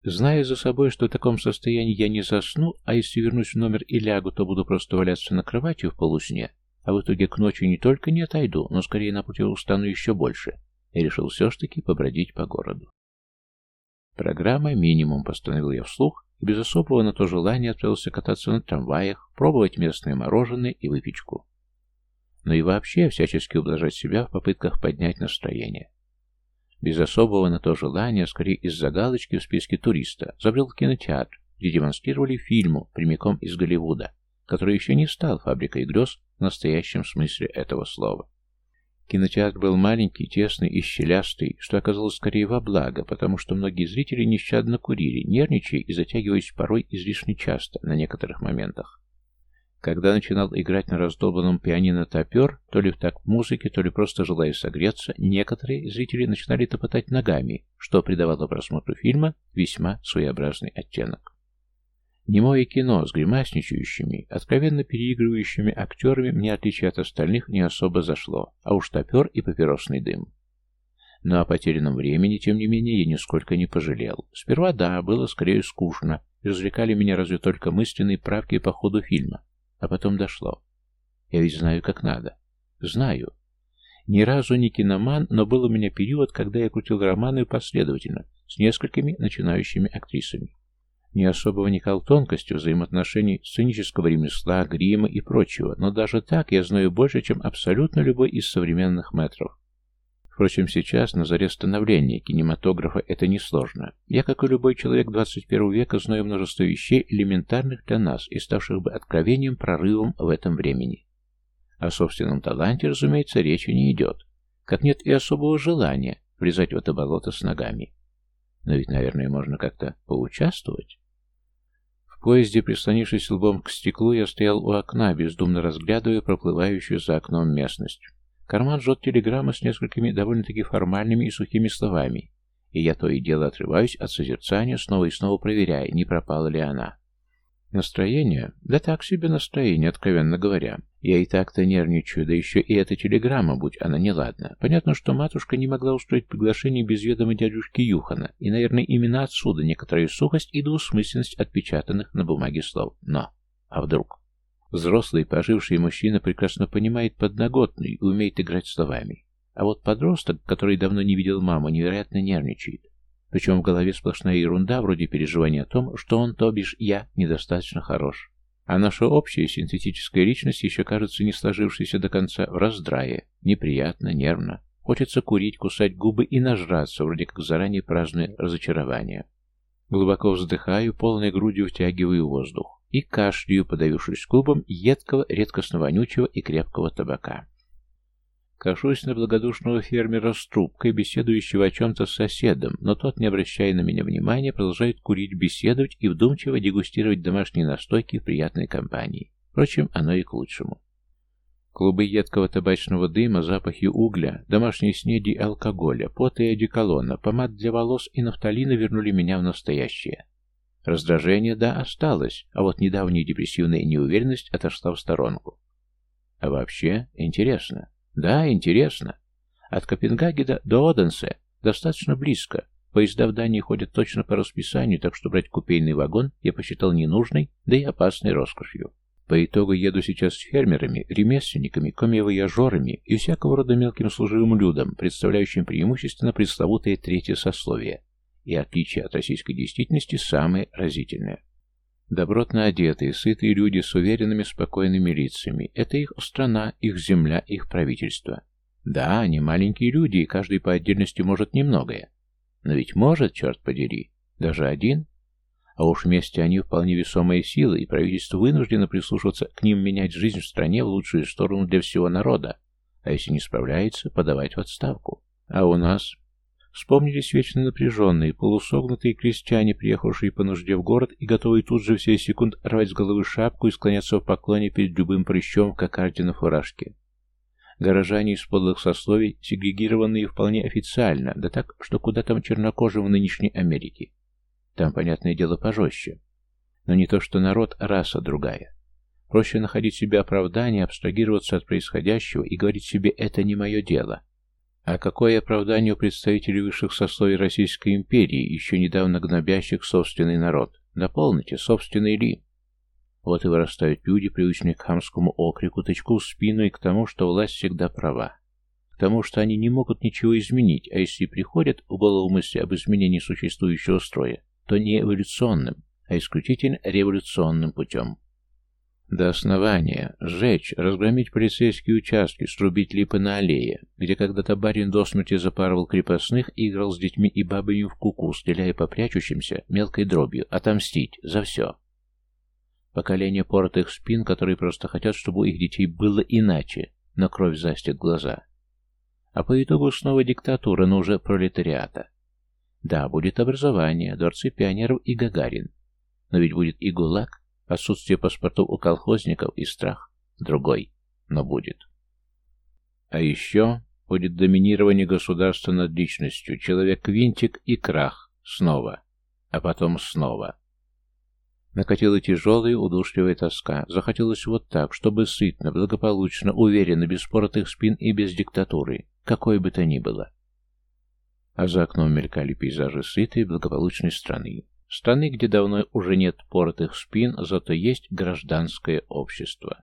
Зная за собой, что в таком состоянии я не засну, а если вернусь в номер и лягу, то буду просто валяться на кровати в полусне, а в итоге к ночи не только не отойду, но скорее напротив устану еще больше, и решил все ж таки побродить по городу. Программа «Минимум» постановил я вслух, и без особого на то желания отправился кататься на трамваях, пробовать местное мороженое и выпечку но и вообще всячески ублажать себя в попытках поднять настроение. Без особого на то желания, скорее из-за галочки в списке туриста, забрел в кинотеатр, где демонстрировали фильму прямиком из Голливуда, который еще не стал фабрикой грез в настоящем смысле этого слова. Кинотеатр был маленький, тесный и щелястый, что оказалось скорее во благо, потому что многие зрители нещадно курили, нервничая и затягиваясь порой излишне часто на некоторых моментах. Когда начинал играть на раздолбанном пианино топер, то ли в такт музыки, то ли просто желая согреться, некоторые зрители начинали топотать ногами, что придавало просмотру фильма весьма своеобразный оттенок. Немое кино с гримасничающими, откровенно переигрывающими актерами мне, отличие от остальных, не особо зашло, а уж топер и папиросный дым. Но о потерянном времени, тем не менее, я нисколько не пожалел. Сперва, да, было скорее скучно, развлекали меня разве только мысленные правки по ходу фильма, а потом дошло. Я ведь знаю, как надо. Знаю. Ни разу не киноман, но был у меня период, когда я крутил романы последовательно, с несколькими начинающими актрисами. Не особо вникал в тонкости взаимоотношений сценического ремесла, грима и прочего, но даже так я знаю больше, чем абсолютно любой из современных метров. Впрочем, сейчас, на заре становления кинематографа, это несложно. Я, как и любой человек 21 века, знаю множество вещей, элементарных для нас и ставших бы откровением, прорывом в этом времени. О собственном таланте, разумеется, речи не идет. Как нет и особого желания влезать в это болото с ногами. Но ведь, наверное, можно как-то поучаствовать. В поезде, прислонившись лбом к стеклу, я стоял у окна, бездумно разглядывая проплывающую за окном местность. Карман жжет телеграмма с несколькими довольно-таки формальными и сухими словами, и я то и дело отрываюсь от созерцания, снова и снова проверяя, не пропала ли она. Настроение? Да так себе настроение, откровенно говоря. Я и так-то нервничаю, да еще и эта телеграмма, будь она неладна. Понятно, что матушка не могла устроить приглашение без ведома дядюшки Юхана, и, наверное, именно отсюда некоторая сухость и двусмысленность отпечатанных на бумаге слов. Но, а вдруг? Взрослый, поживший мужчина прекрасно понимает подноготный и умеет играть словами. А вот подросток, который давно не видел маму, невероятно нервничает. Причем в голове сплошная ерунда, вроде переживания о том, что он, то бишь я, недостаточно хорош. А наша общая синтетическая личность еще кажется не сложившейся до конца в раздрае. Неприятно, нервно. Хочется курить, кусать губы и нажраться, вроде как заранее праздное разочарование. Глубоко вздыхаю, полной грудью втягиваю воздух и кашляю, подавившись клубом едкого, редкостно-вонючего и крепкого табака. Кашусь на благодушного фермера с трубкой, беседующего о чем-то с соседом, но тот, не обращая на меня внимания, продолжает курить, беседовать и вдумчиво дегустировать домашние настойки в приятной компании. Впрочем, оно и к лучшему. Клубы едкого табачного дыма, запахи угля, домашней снеди и алкоголя, пота и одеколона, помад для волос и нафталина вернули меня в настоящее. Раздражение, да, осталось, а вот недавняя депрессивная неуверенность отошла в сторонку. А вообще, интересно. Да, интересно. От Копенгагена до Оденсе достаточно близко. Поезда в Дании ходят точно по расписанию, так что брать купейный вагон я посчитал ненужной, да и опасной роскошью. По итогу еду сейчас с фермерами, ремесленниками, комивояжерами и всякого рода мелким служивым людям, представляющим преимущественно пресловутое третье сословие. И отличие от российской действительности самое разительное. Добротно одетые, сытые люди с уверенными, спокойными лицами. Это их страна, их земля, их правительство. Да, они маленькие люди, и каждый по отдельности может немногое. Но ведь может, черт подери, даже один. А уж вместе они вполне весомые силы, и правительство вынуждено прислушиваться к ним менять жизнь в стране в лучшую сторону для всего народа. А если не справляется, подавать в отставку. А у нас Вспомнились вечно напряженные, полусогнутые крестьяне, приехавшие по нужде в город и готовые тут же все секунд рвать с головы шапку и склоняться в поклоне перед любым прыщом, как ордена фуражки. Горожане из подлых сословий, сегрегированные вполне официально, да так, что куда там чернокожим в нынешней Америке. Там, понятное дело, пожестче. Но не то, что народ, а раса другая. Проще находить себе оправдание, абстрагироваться от происходящего и говорить себе «это не мое дело», а какое оправдание у представителей высших сословий Российской империи, еще недавно гнобящих собственный народ? Дополните, собственный ли? Вот и вырастают люди, привычные к хамскому окрику, тычку в спину и к тому, что власть всегда права. К тому, что они не могут ничего изменить, а если приходят в голову мысли об изменении существующего строя, то не эволюционным, а исключительно революционным путем. До основания. Сжечь, разгромить полицейские участки, срубить липы на аллее, где когда-то барин до смерти запарывал крепостных и играл с детьми и бабами в куку, стреляя по прячущимся мелкой дробью, отомстить за все. Поколение поротых спин, которые просто хотят, чтобы у их детей было иначе, но кровь застит глаза. А по итогу снова диктатура, но уже пролетариата. Да, будет образование, дворцы пионеров и Гагарин. Но ведь будет и ГУЛАГ, Отсутствие паспортов у колхозников и страх. Другой. Но будет. А еще будет доминирование государства над личностью. Человек-винтик и крах. Снова. А потом снова. Накатила тяжелая, удушливая тоска. Захотелось вот так, чтобы сытно, благополучно, уверенно, без поротых спин и без диктатуры. Какой бы то ни было. А за окном мелькали пейзажи сытой, благополучной страны. Страны, где давно уже нет поротых спин, зато есть гражданское общество.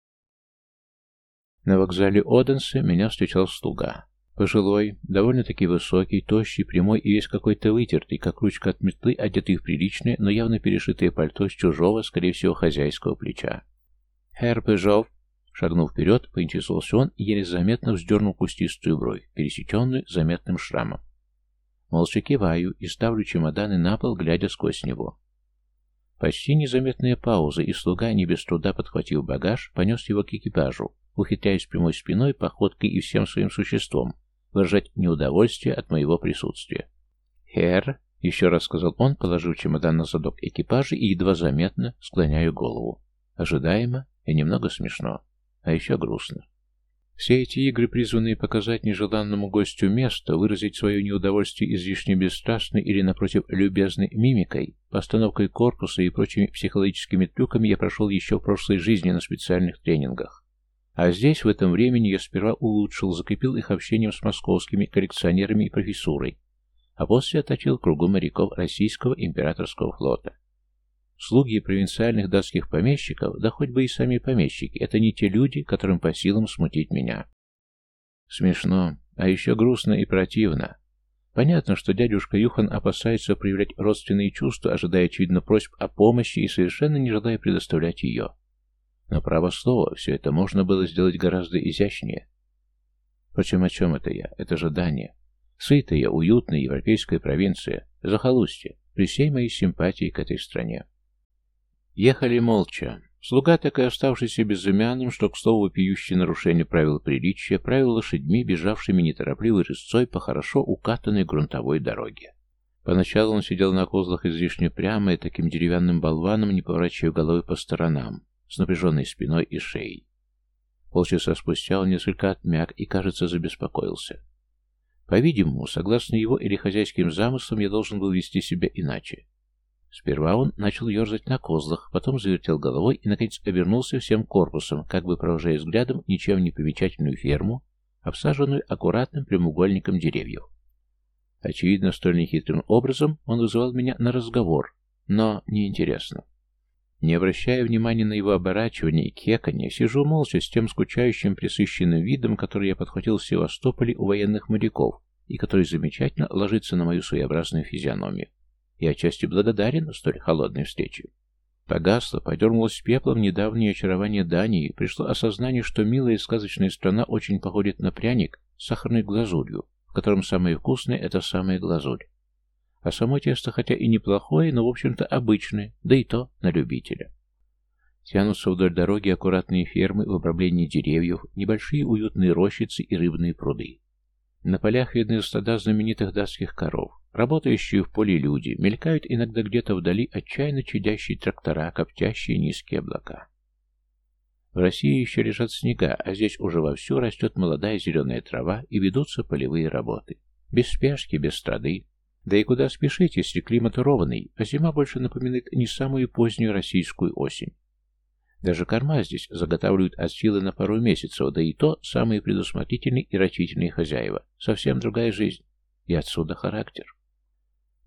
На вокзале Оденсе меня встречал слуга. Пожилой, довольно-таки высокий, тощий, прямой и весь какой-то вытертый, как ручка от метлы, одетый в приличное, но явно перешитое пальто с чужого, скорее всего, хозяйского плеча. «Herr Пыжов!» Шагнув вперед, поинтересовался он и еле заметно вздернул кустистую бровь, пересеченную заметным шрамом. Молча киваю и ставлю чемоданы на пол, глядя сквозь него. Почти незаметная пауза, и слуга, не без труда подхватив багаж, понес его к экипажу, ухитряясь прямой спиной, походкой и всем своим существом, выражать неудовольствие от моего присутствия. «Хер», — еще раз сказал он, положив чемодан на задок экипажа и едва заметно склоняю голову. Ожидаемо и немного смешно, а еще грустно. Все эти игры, призванные показать нежеланному гостю место, выразить свое неудовольствие излишне бесстрастной или, напротив, любезной мимикой, постановкой корпуса и прочими психологическими трюками я прошел еще в прошлой жизни на специальных тренингах. А здесь, в этом времени, я сперва улучшил, закрепил их общением с московскими коллекционерами и профессурой, а после отточил кругу моряков российского императорского флота. Слуги провинциальных датских помещиков, да хоть бы и сами помещики, это не те люди, которым по силам смутить меня. Смешно, а еще грустно и противно. Понятно, что дядюшка Юхан опасается проявлять родственные чувства, ожидая, очевидно, просьб о помощи и совершенно не желая предоставлять ее. Но, право слово, все это можно было сделать гораздо изящнее. Впрочем, о чем это я? Это же Дания. Сытая, уютная европейская провинция, захолустье, при всей моей симпатии к этой стране. Ехали молча. Слуга, так и оставшийся безымянным, что, к слову, вопиющее нарушение правил приличия, правил лошадьми, бежавшими неторопливой рысцой по хорошо укатанной грунтовой дороге. Поначалу он сидел на козлах излишне прямо и таким деревянным болваном, не поворачивая головы по сторонам, с напряженной спиной и шеей. Полчаса спустя он несколько отмяк и, кажется, забеспокоился. По-видимому, согласно его или хозяйским замыслам, я должен был вести себя иначе. Сперва он начал ерзать на козлах, потом завертел головой и, наконец, обернулся всем корпусом, как бы провожая взглядом ничем не примечательную ферму, обсаженную аккуратным прямоугольником деревьев. Очевидно, столь нехитрым образом он вызывал меня на разговор, но неинтересно. Не обращая внимания на его оборачивание и кеканье, сижу молча с тем скучающим присыщенным видом, который я подхватил в Севастополе у военных моряков, и который замечательно ложится на мою своеобразную физиономию. Я отчасти благодарен столь холодной встрече. Погасло, подернулось пеплом недавнее очарование Дании, пришло осознание, что милая и сказочная страна очень походит на пряник с сахарной глазурью, в котором самое вкусное — это самая глазурь. А само тесто хотя и неплохое, но в общем-то обычное, да и то на любителя. Тянутся вдоль дороги аккуратные фермы в обрамлении деревьев, небольшие уютные рощицы и рыбные пруды. На полях видны стада знаменитых датских коров. Работающие в поле люди, мелькают иногда где-то вдали отчаянно чадящие трактора, коптящие низкие облака. В России еще лежат снега, а здесь уже вовсю растет молодая зеленая трава и ведутся полевые работы. Без спешки, без страды, да и куда спешить, если климат ровный, а зима больше напоминает не самую позднюю российскую осень. Даже корма здесь заготавливают от силы на пару месяцев, да и то самые предусмотрительные и рачительные хозяева. Совсем другая жизнь. И отсюда характер.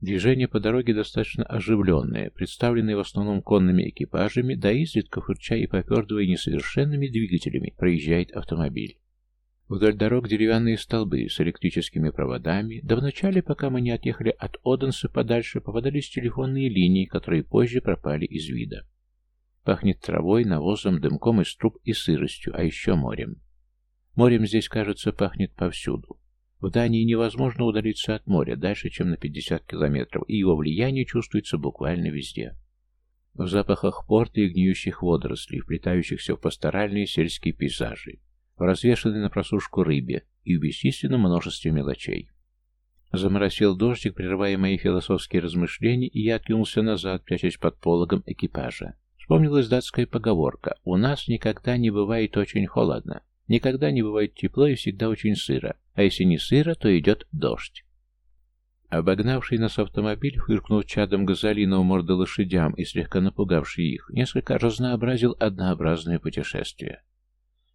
Движение по дороге достаточно оживленное, представленное в основном конными экипажами, да изредка фырча и попердывая несовершенными двигателями, проезжает автомобиль. Вдоль дорог деревянные столбы с электрическими проводами, да вначале, пока мы не отъехали от Оденса подальше, попадались телефонные линии, которые позже пропали из вида. Пахнет травой, навозом, дымком из труб и сыростью, а еще морем. Морем здесь, кажется, пахнет повсюду. В Дании невозможно удалиться от моря дальше, чем на 50 километров, и его влияние чувствуется буквально везде. В запахах порта и гниющих водорослей, вплетающихся в пасторальные сельские пейзажи, в развешанной на просушку рыбе и в бесчисленном множестве мелочей. Заморосил дождик, прерывая мои философские размышления, и я откинулся назад, прячась под пологом экипажа. Вспомнилась датская поговорка «У нас никогда не бывает очень холодно, никогда не бывает тепло и всегда очень сыро, а если не сыро, то идет дождь». Обогнавший нас автомобиль, фыркнув чадом газолина морды лошадям и слегка напугавший их, несколько разнообразил однообразное путешествие.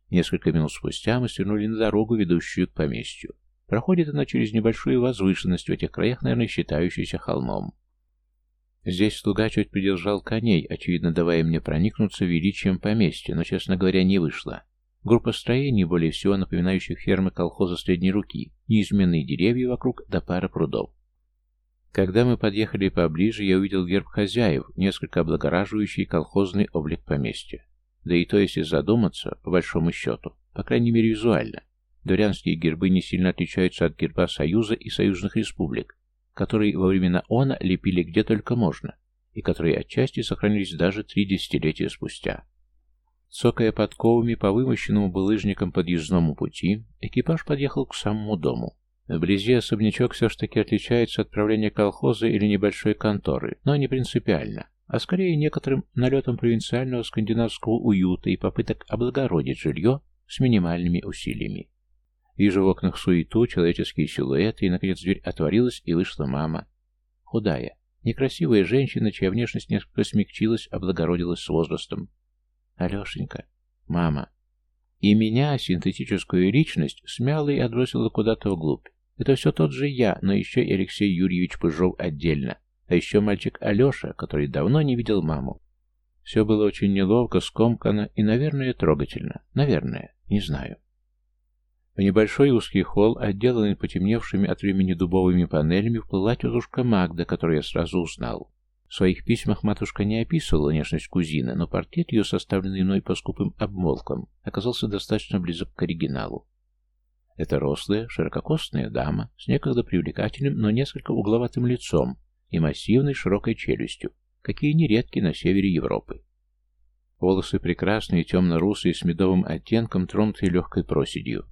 Несколько минут спустя мы свернули на дорогу, ведущую к поместью. Проходит она через небольшую возвышенность, в этих краях, наверное, считающуюся холмом. Здесь слуга чуть придержал коней, очевидно давая мне проникнуться величием поместья, но, честно говоря, не вышло. Группа строений, более всего напоминающих фермы колхоза средней руки, неизменные деревья вокруг да пара прудов. Когда мы подъехали поближе, я увидел герб хозяев, несколько облагораживающий колхозный облик поместья. Да и то, если задуматься, по большому счету, по крайней мере визуально, дворянские гербы не сильно отличаются от герба Союза и союзных республик, которые во времена ОНА лепили где только можно, и которые отчасти сохранились даже три десятилетия спустя. Цокая подковами по вымощенному булыжникам подъездному пути, экипаж подъехал к самому дому. Вблизи особнячок все ж таки отличается от правления колхоза или небольшой конторы, но не принципиально, а скорее некоторым налетом провинциального скандинавского уюта и попыток облагородить жилье с минимальными усилиями. Вижу в окнах суету, человеческие силуэты, и, наконец, дверь отворилась, и вышла мама. Худая, некрасивая женщина, чья внешность несколько смягчилась, облагородилась с возрастом. Алешенька. Мама. И меня, синтетическую личность, смяла и отбросила куда-то вглубь. Это все тот же я, но еще и Алексей Юрьевич Пыжов отдельно. А еще мальчик Алеша, который давно не видел маму. Все было очень неловко, скомкано и, наверное, трогательно. Наверное, не знаю. В небольшой узкий холл, отделанный потемневшими от времени дубовыми панелями, вплыла тетушка Магда, которую я сразу узнал. В своих письмах матушка не описывала внешность кузины, но портрет ее, составленный мной по скупым обмолвкам, оказался достаточно близок к оригиналу. Это рослая, ширококостная дама с некогда привлекательным, но несколько угловатым лицом и массивной широкой челюстью, какие нередки на севере Европы. Волосы прекрасные, темно-русые, с медовым оттенком, тронутые легкой проседью.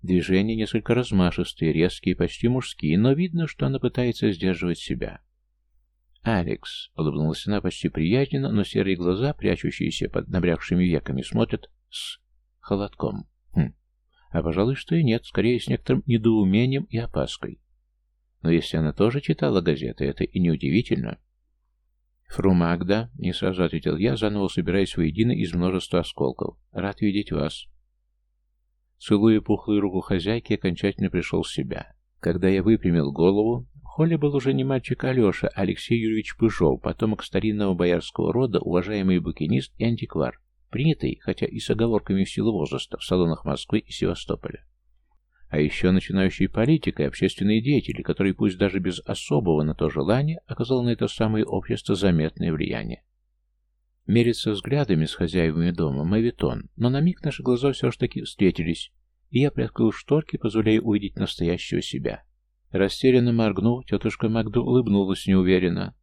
Движения несколько размашистые, резкие, почти мужские, но видно, что она пытается сдерживать себя. «Алекс», — улыбнулась она почти приязненно, но серые глаза, прячущиеся под набрякшими веками, смотрят с холодком. Хм. А пожалуй, что и нет, скорее с некоторым недоумением и опаской. Но если она тоже читала газеты, это и неудивительно. «Фру Магда», — не сразу ответил я, заново собираясь воедино из множества осколков. «Рад видеть вас». Целуя пухлую руку хозяйки, окончательно пришел в себя. Когда я выпрямил голову, холле был уже не мальчик Алеша, а Алексей Юрьевич Пыжов, потомок старинного боярского рода, уважаемый букинист и антиквар, принятый, хотя и с оговорками в силу возраста, в салонах Москвы и Севастополя. А еще начинающий политик и общественные деятели, которые пусть даже без особого на то желания оказал на это самое общество заметное влияние. Мериться взглядами с хозяевами дома – мавитон, но на миг наши глаза все же таки встретились, и я приоткрыл шторки, позволяя увидеть настоящего себя. Растерянно моргнув, тетушка Магду улыбнулась неуверенно,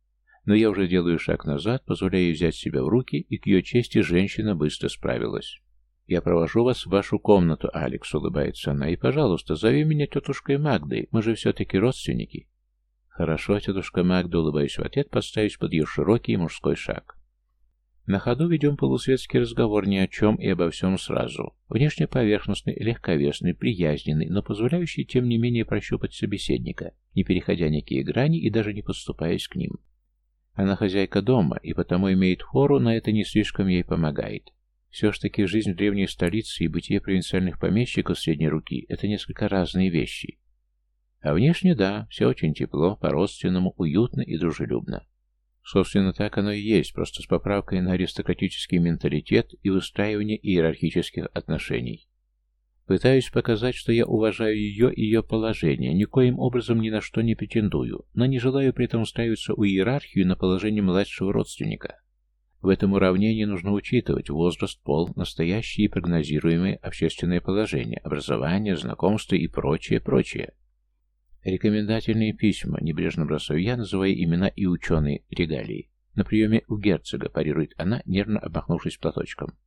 но я уже делаю шаг назад, позволяя ей взять себя в руки, и к ее чести женщина быстро справилась. «Я провожу вас в вашу комнату, Алекс», — улыбается она, — «и, пожалуйста, зови меня тетушкой Магдой, мы же все-таки родственники». «Хорошо, тетушка Магда», — улыбаюсь в ответ, подставив под ее широкий мужской шаг. На ходу ведем полусветский разговор ни о чем и обо всем сразу. Внешне поверхностный, легковесный, приязненный, но позволяющий, тем не менее, прощупать собеседника, не переходя некие грани и даже не подступаясь к ним. Она хозяйка дома, и потому имеет фору, но это не слишком ей помогает. Все ж таки жизнь в древней столице и бытие провинциальных помещиков средней руки – это несколько разные вещи. А внешне, да, все очень тепло, по-родственному, уютно и дружелюбно. Собственно, так оно и есть, просто с поправкой на аристократический менталитет и выстраивание иерархических отношений. Пытаюсь показать, что я уважаю ее и ее положение, никоим образом ни на что не претендую, но не желаю при этом устраиваться у иерархию на положение младшего родственника. В этом уравнении нужно учитывать возраст, пол, настоящее и прогнозируемое общественное положение, образование, знакомство и прочее, прочее. Рекомендательные письма, небрежно бросаю я, называя имена и ученые регалии. На приеме у герцога, парирует она, нервно обмахнувшись платочком.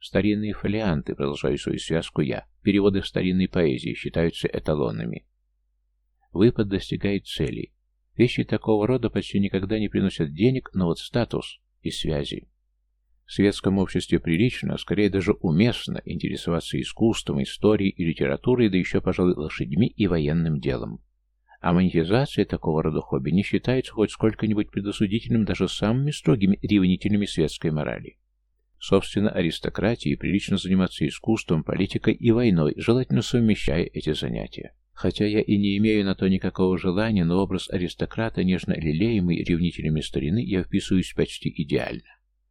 Старинные фолианты, продолжаю свою связку я, переводы в старинной поэзии считаются эталонами. Выпад достигает цели. Вещи такого рода почти никогда не приносят денег, но вот статус и связи. В светском обществе прилично, а скорее даже уместно, интересоваться искусством, историей и литературой, да еще, пожалуй, лошадьми и военным делом. А монетизация такого рода хобби не считается хоть сколько-нибудь предосудительным даже самыми строгими ревнителями светской морали. Собственно, аристократии прилично заниматься искусством, политикой и войной, желательно совмещая эти занятия. Хотя я и не имею на то никакого желания, но образ аристократа, нежно лелеемый ревнителями старины, я вписываюсь почти идеально.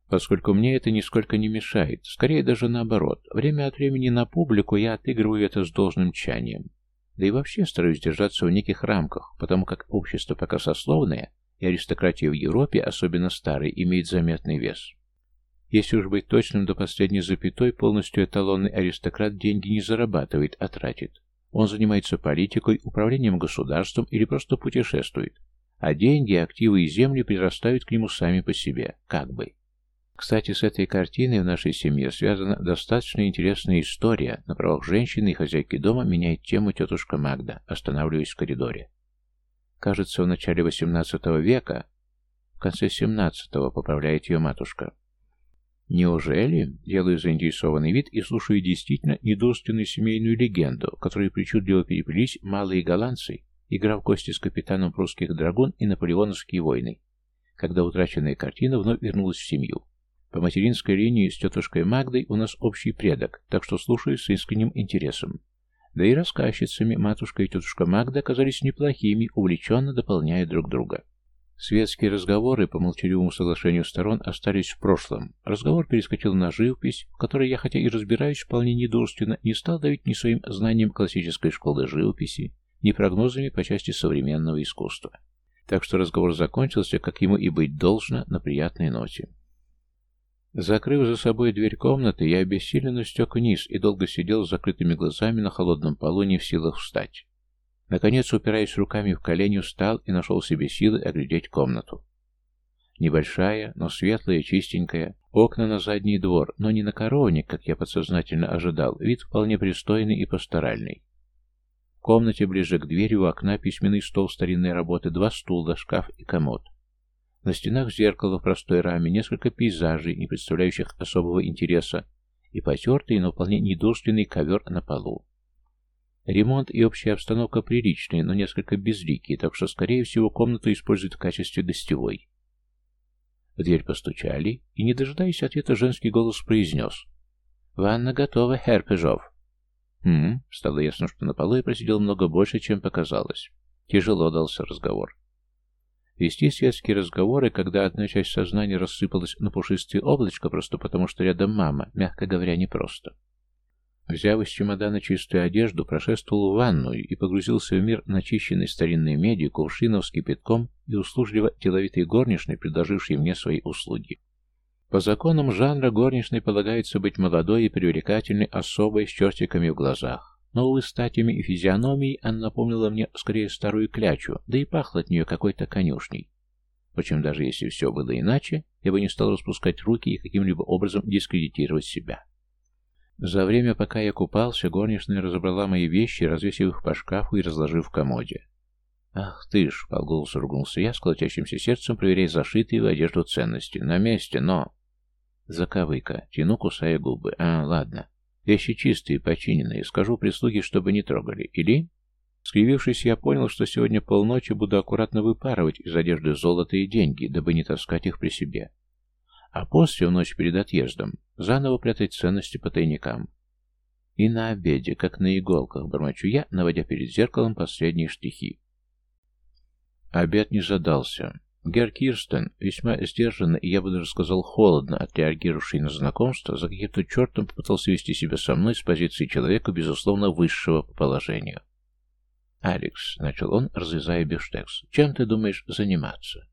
Поскольку мне это нисколько не мешает, скорее даже наоборот, время от времени на публику я отыгрываю это с должным тчанием. Да и вообще стараюсь держаться в неких рамках, потому как общество пока сословное, и аристократия в Европе, особенно старой, имеет заметный вес. Если уж быть точным до последней запятой, полностью эталонный аристократ деньги не зарабатывает, а тратит. Он занимается политикой, управлением государством или просто путешествует. А деньги, активы и земли прирастают к нему сами по себе, как бы. Кстати, с этой картиной в нашей семье связана достаточно интересная история. На правах женщины и хозяйки дома меняет тему тетушка Магда, останавливаясь в коридоре. Кажется, в начале XVIII века, в конце XVII поправляет ее матушка. Неужели? Делаю заинтересованный вид и слушаю действительно недурственную семейную легенду, которой причудливо переплелись малые голландцы, игра в кости с капитаном прусских драгун и наполеоновские войны, когда утраченная картина вновь вернулась в семью. По материнской линии с тетушкой Магдой у нас общий предок, так что слушаю с искренним интересом. Да и рассказчицами матушка и тетушка Магда оказались неплохими, увлеченно дополняя друг друга. Светские разговоры по молчаливому соглашению сторон остались в прошлом. Разговор перескочил на живопись, в которой я, хотя и разбираюсь вполне недурственно, не стал давить ни своим знанием классической школы живописи, ни прогнозами по части современного искусства. Так что разговор закончился, как ему и быть должно, на приятной ноте. Закрыв за собой дверь комнаты, я обессиленно стек вниз и долго сидел с закрытыми глазами на холодном полу, не в силах встать. Наконец, упираясь руками в колени, встал и нашел себе силы оглядеть комнату. Небольшая, но светлая, чистенькая, окна на задний двор, но не на коровник, как я подсознательно ожидал, вид вполне пристойный и пасторальный. В комнате ближе к двери у окна письменный стол старинной работы, два стула, шкаф и комод. На стенах зеркало в простой раме, несколько пейзажей, не представляющих особого интереса, и потертый, но вполне недурственный ковер на полу. Ремонт и общая обстановка приличные, но несколько безликие, так что, скорее всего, комнату используют в качестве гостевой. В дверь постучали, и, не дожидаясь ответа, женский голос произнес. «Ванна готова, хер Пежов». Хм, стало ясно, что на полу я просидел много больше, чем показалось. Тяжело дался разговор. Вести светские разговоры, когда одна часть сознания рассыпалась на пушистые облачко просто потому, что рядом мама, мягко говоря, непросто. Взяв из чемодана чистую одежду, прошествовал в ванную и погрузился в мир начищенной старинной меди, кувшинов с кипятком и услужливо деловитой горничной, предложившей мне свои услуги. По законам жанра горничной полагается быть молодой и привлекательной особой с чертиками в глазах. Но, увы, статями и физиономией она напомнила мне скорее старую клячу, да и пахло от нее какой-то конюшней. Впрочем, даже если все было иначе, я бы не стал распускать руки и каким-либо образом дискредитировать себя. За время, пока я купался, горничная разобрала мои вещи, развесив их по шкафу и разложив в комоде. «Ах ты ж!» — полголоса ругнулся я, с колотящимся сердцем, проверяя зашитые в одежду ценности. «На месте, но...» Заковыка. Тяну, кусая губы. «А, ладно. Вещи чистые, починенные. Скажу прислуге, чтобы не трогали. Или...» Скривившись, я понял, что сегодня полночи буду аккуратно выпарывать из одежды золото и деньги, дабы не таскать их при себе. А после, в ночь перед отъездом, заново прятать ценности по тайникам. И на обеде, как на иголках, бормочу я, наводя перед зеркалом последние штихи. Обед не задался. Гер Кирстен, весьма сдержанно и, я бы даже сказал, холодно отреагировавший на знакомство, за каким-то чертом попытался вести себя со мной с позиции человека, безусловно, высшего по положению. «Алекс», — начал он, развязая бифштекс, — «чем ты думаешь заниматься?»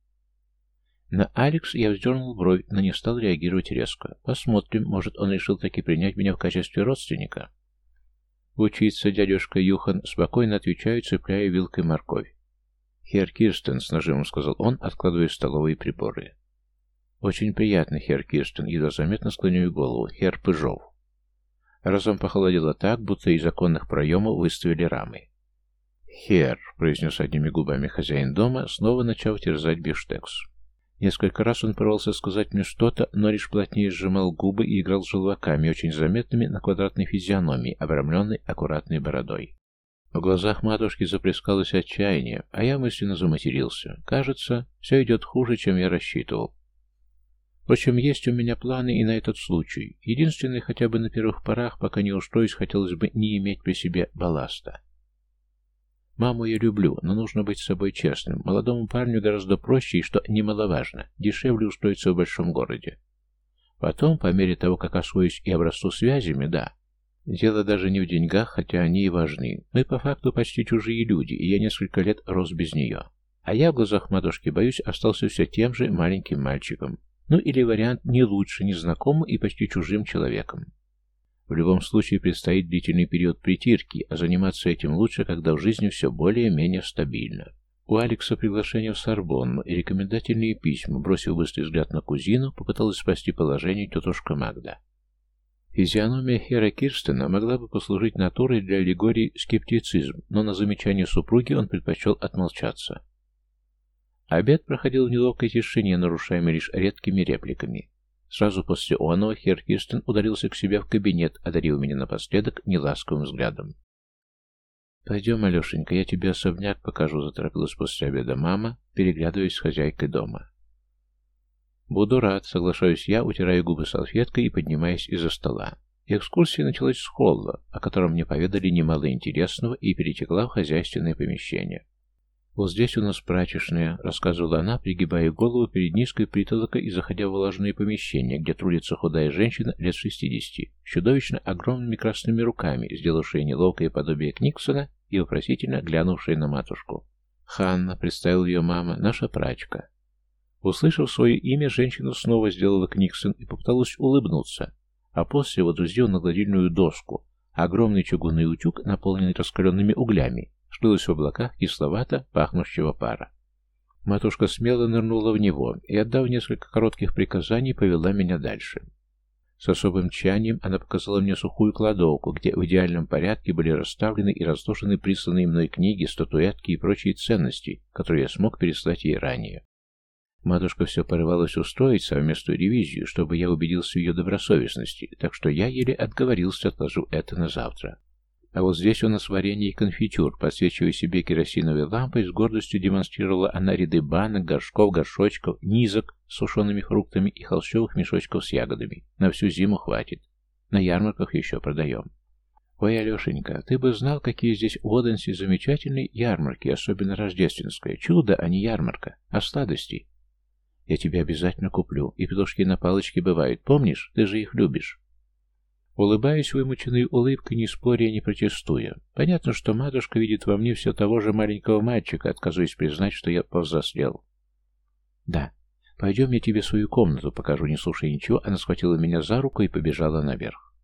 На Алекс я вздернул бровь, но не стал реагировать резко. Посмотрим, может, он решил таки принять меня в качестве родственника. Учиться, дядюшка Юхан, спокойно отвечаю, цепляя вилкой морковь. «Хер Кирстен», — с нажимом сказал он, откладывая столовые приборы. «Очень приятно, хер Кирстен», — едва заметно склоняю голову. «Хер Пыжов». Разом похолодело так, будто из законных проемов выставили рамы. «Хер», — произнес одними губами хозяин дома, снова начав терзать бифштекс. Несколько раз он порвался сказать мне что-то, но лишь плотнее сжимал губы и играл желваками, очень заметными на квадратной физиономии, обрамленной аккуратной бородой. В глазах матушки заплескалось отчаяние, а я мысленно заматерился. Кажется, все идет хуже, чем я рассчитывал. Впрочем, есть у меня планы и на этот случай. Единственное, хотя бы на первых порах, пока не устроюсь, хотелось бы не иметь при себе балласта. Маму я люблю, но нужно быть собой честным. Молодому парню гораздо проще и, что немаловажно, дешевле устроиться в большом городе. Потом, по мере того, как освоюсь и обрасту связями, да. Дело даже не в деньгах, хотя они и важны. Мы по факту почти чужие люди, и я несколько лет рос без нее. А я в глазах матушки, боюсь, остался все тем же маленьким мальчиком. Ну или вариант не лучше, незнакомым и почти чужим человеком. В любом случае предстоит длительный период притирки, а заниматься этим лучше, когда в жизни все более-менее стабильно. У Алекса приглашение в Сорбонну и рекомендательные письма, бросив быстрый взгляд на кузину, попыталась спасти положение тетушка Магда. Физиономия Хера Кирстена могла бы послужить натурой для аллегории скептицизм, но на замечание супруги он предпочел отмолчаться. Обед проходил в неловкой тишине, нарушаемой лишь редкими репликами. Сразу после оного Хер Кирстен ударился к себе в кабинет, одарив меня напоследок неласковым взглядом. «Пойдем, Алешенька, я тебе особняк покажу», — заторопилась после обеда мама, переглядываясь с хозяйкой дома. «Буду рад», — соглашаюсь я, утирая губы салфеткой и поднимаясь из-за стола. Экскурсия началась с холла, о котором мне поведали немало интересного, и перетекла в хозяйственное помещение. «Вот здесь у нас прачечная», — рассказывала она, пригибая голову перед низкой притолокой и заходя в влажное помещение, где трудится худая женщина лет шестидесяти, с чудовищно огромными красными руками, сделавшая неловкое подобие Книксона и вопросительно глянувшая на матушку. «Ханна», — представила ее мама, — «наша прачка». Услышав свое имя, женщина снова сделала Книксон и попыталась улыбнуться, а после водрузила на гладильную доску огромный чугунный утюг, наполненный раскаленными углями, Шплылась в облаках кисловато пахнущего пара. Матушка смело нырнула в него и, отдав несколько коротких приказаний, повела меня дальше. С особым тщанием она показала мне сухую кладовку, где в идеальном порядке были расставлены и разложены присланные мной книги, статуэтки и прочие ценности, которые я смог переслать ей ранее. Матушка все порывалась устроить совместную ревизию, чтобы я убедился в ее добросовестности, так что я еле отговорился, отложу это на завтра. А вот здесь у нас варенье и конфитюр. Подсвечивая себе керосиновой лампой, с гордостью демонстрировала она ряды банок, горшков, горшочков, низок с сушеными фруктами и холщовых мешочков с ягодами. На всю зиму хватит. На ярмарках еще продаем. Ой, Алешенька, ты бы знал, какие здесь в Оденсе замечательные ярмарки, особенно рождественская. Чудо, а не ярмарка, а сладости. Я тебе обязательно куплю, и петушки на палочке бывают, помнишь? Ты же их любишь. Улыбаюсь вымученной улыбкой, не споря, не протестуя. Понятно, что матушка видит во мне все того же маленького мальчика, отказываясь признать, что я повзрослел. Да, пойдем, я тебе свою комнату покажу, не слушая ничего. Она схватила меня за руку и побежала наверх.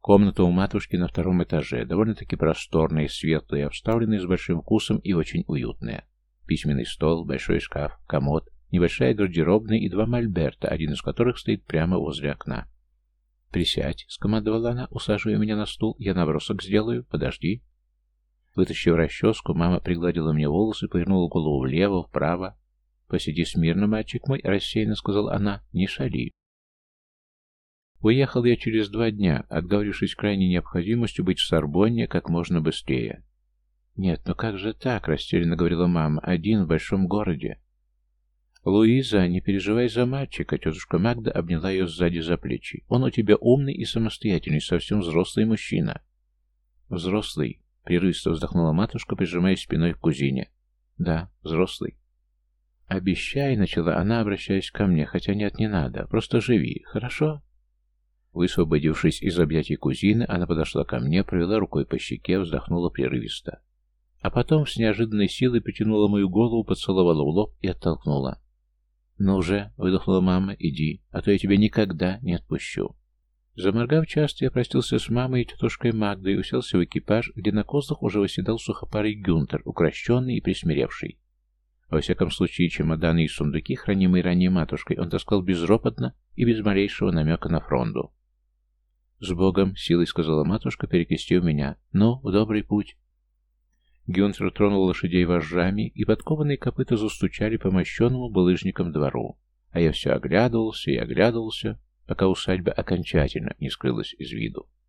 Комната у матушки на втором этаже, довольно-таки просторная, светлая, обставленная с большим вкусом и очень уютная. Письменный стол, большой шкаф, комод, небольшая гардеробная и два мольберта, один из которых стоит прямо возле окна. «Присядь», — скомандовала она, усаживая меня на стул. «Я набросок сделаю. Подожди». Вытащив расческу, мама пригладила мне волосы, повернула голову влево, вправо. «Посиди смирно, мальчик мой», — рассеянно сказала она. «Не шали». Уехал я через два дня, отговорившись крайней необходимостью быть в Сорбонне как можно быстрее. «Нет, ну как же так?» — растерянно говорила мама. «Один в большом городе». «Луиза, не переживай за мальчика», — тетушка Магда обняла ее сзади за плечи. «Он у тебя умный и самостоятельный, совсем взрослый мужчина». «Взрослый», — прерывисто вздохнула матушка, прижимаясь спиной к кузине. «Да, взрослый». «Обещай», — начала она, обращаясь ко мне, хотя нет, не надо, просто живи, хорошо?» Высвободившись из объятий кузины, она подошла ко мне, провела рукой по щеке, вздохнула прерывисто. А потом с неожиданной силой притянула мою голову, поцеловала в лоб и оттолкнула. «Ну уже», — выдохнула мама, — «иди, а то я тебя никогда не отпущу». Заморгав часто, я простился с мамой и тетушкой Магдой и уселся в экипаж, где на козлах уже восседал сухопарый Гюнтер, укращенный и присмиревший. Во всяком случае, чемоданы и сундуки, хранимые ранее матушкой, он таскал безропотно и без малейшего намека на фронту. «С Богом!» — силой сказала матушка, перекрестив меня. «Ну, в добрый путь!» Гюнтер тронул лошадей вожжами, и подкованные копыта застучали по мощенному булыжникам двору. А я все оглядывался и оглядывался, пока усадьба окончательно не скрылась из виду.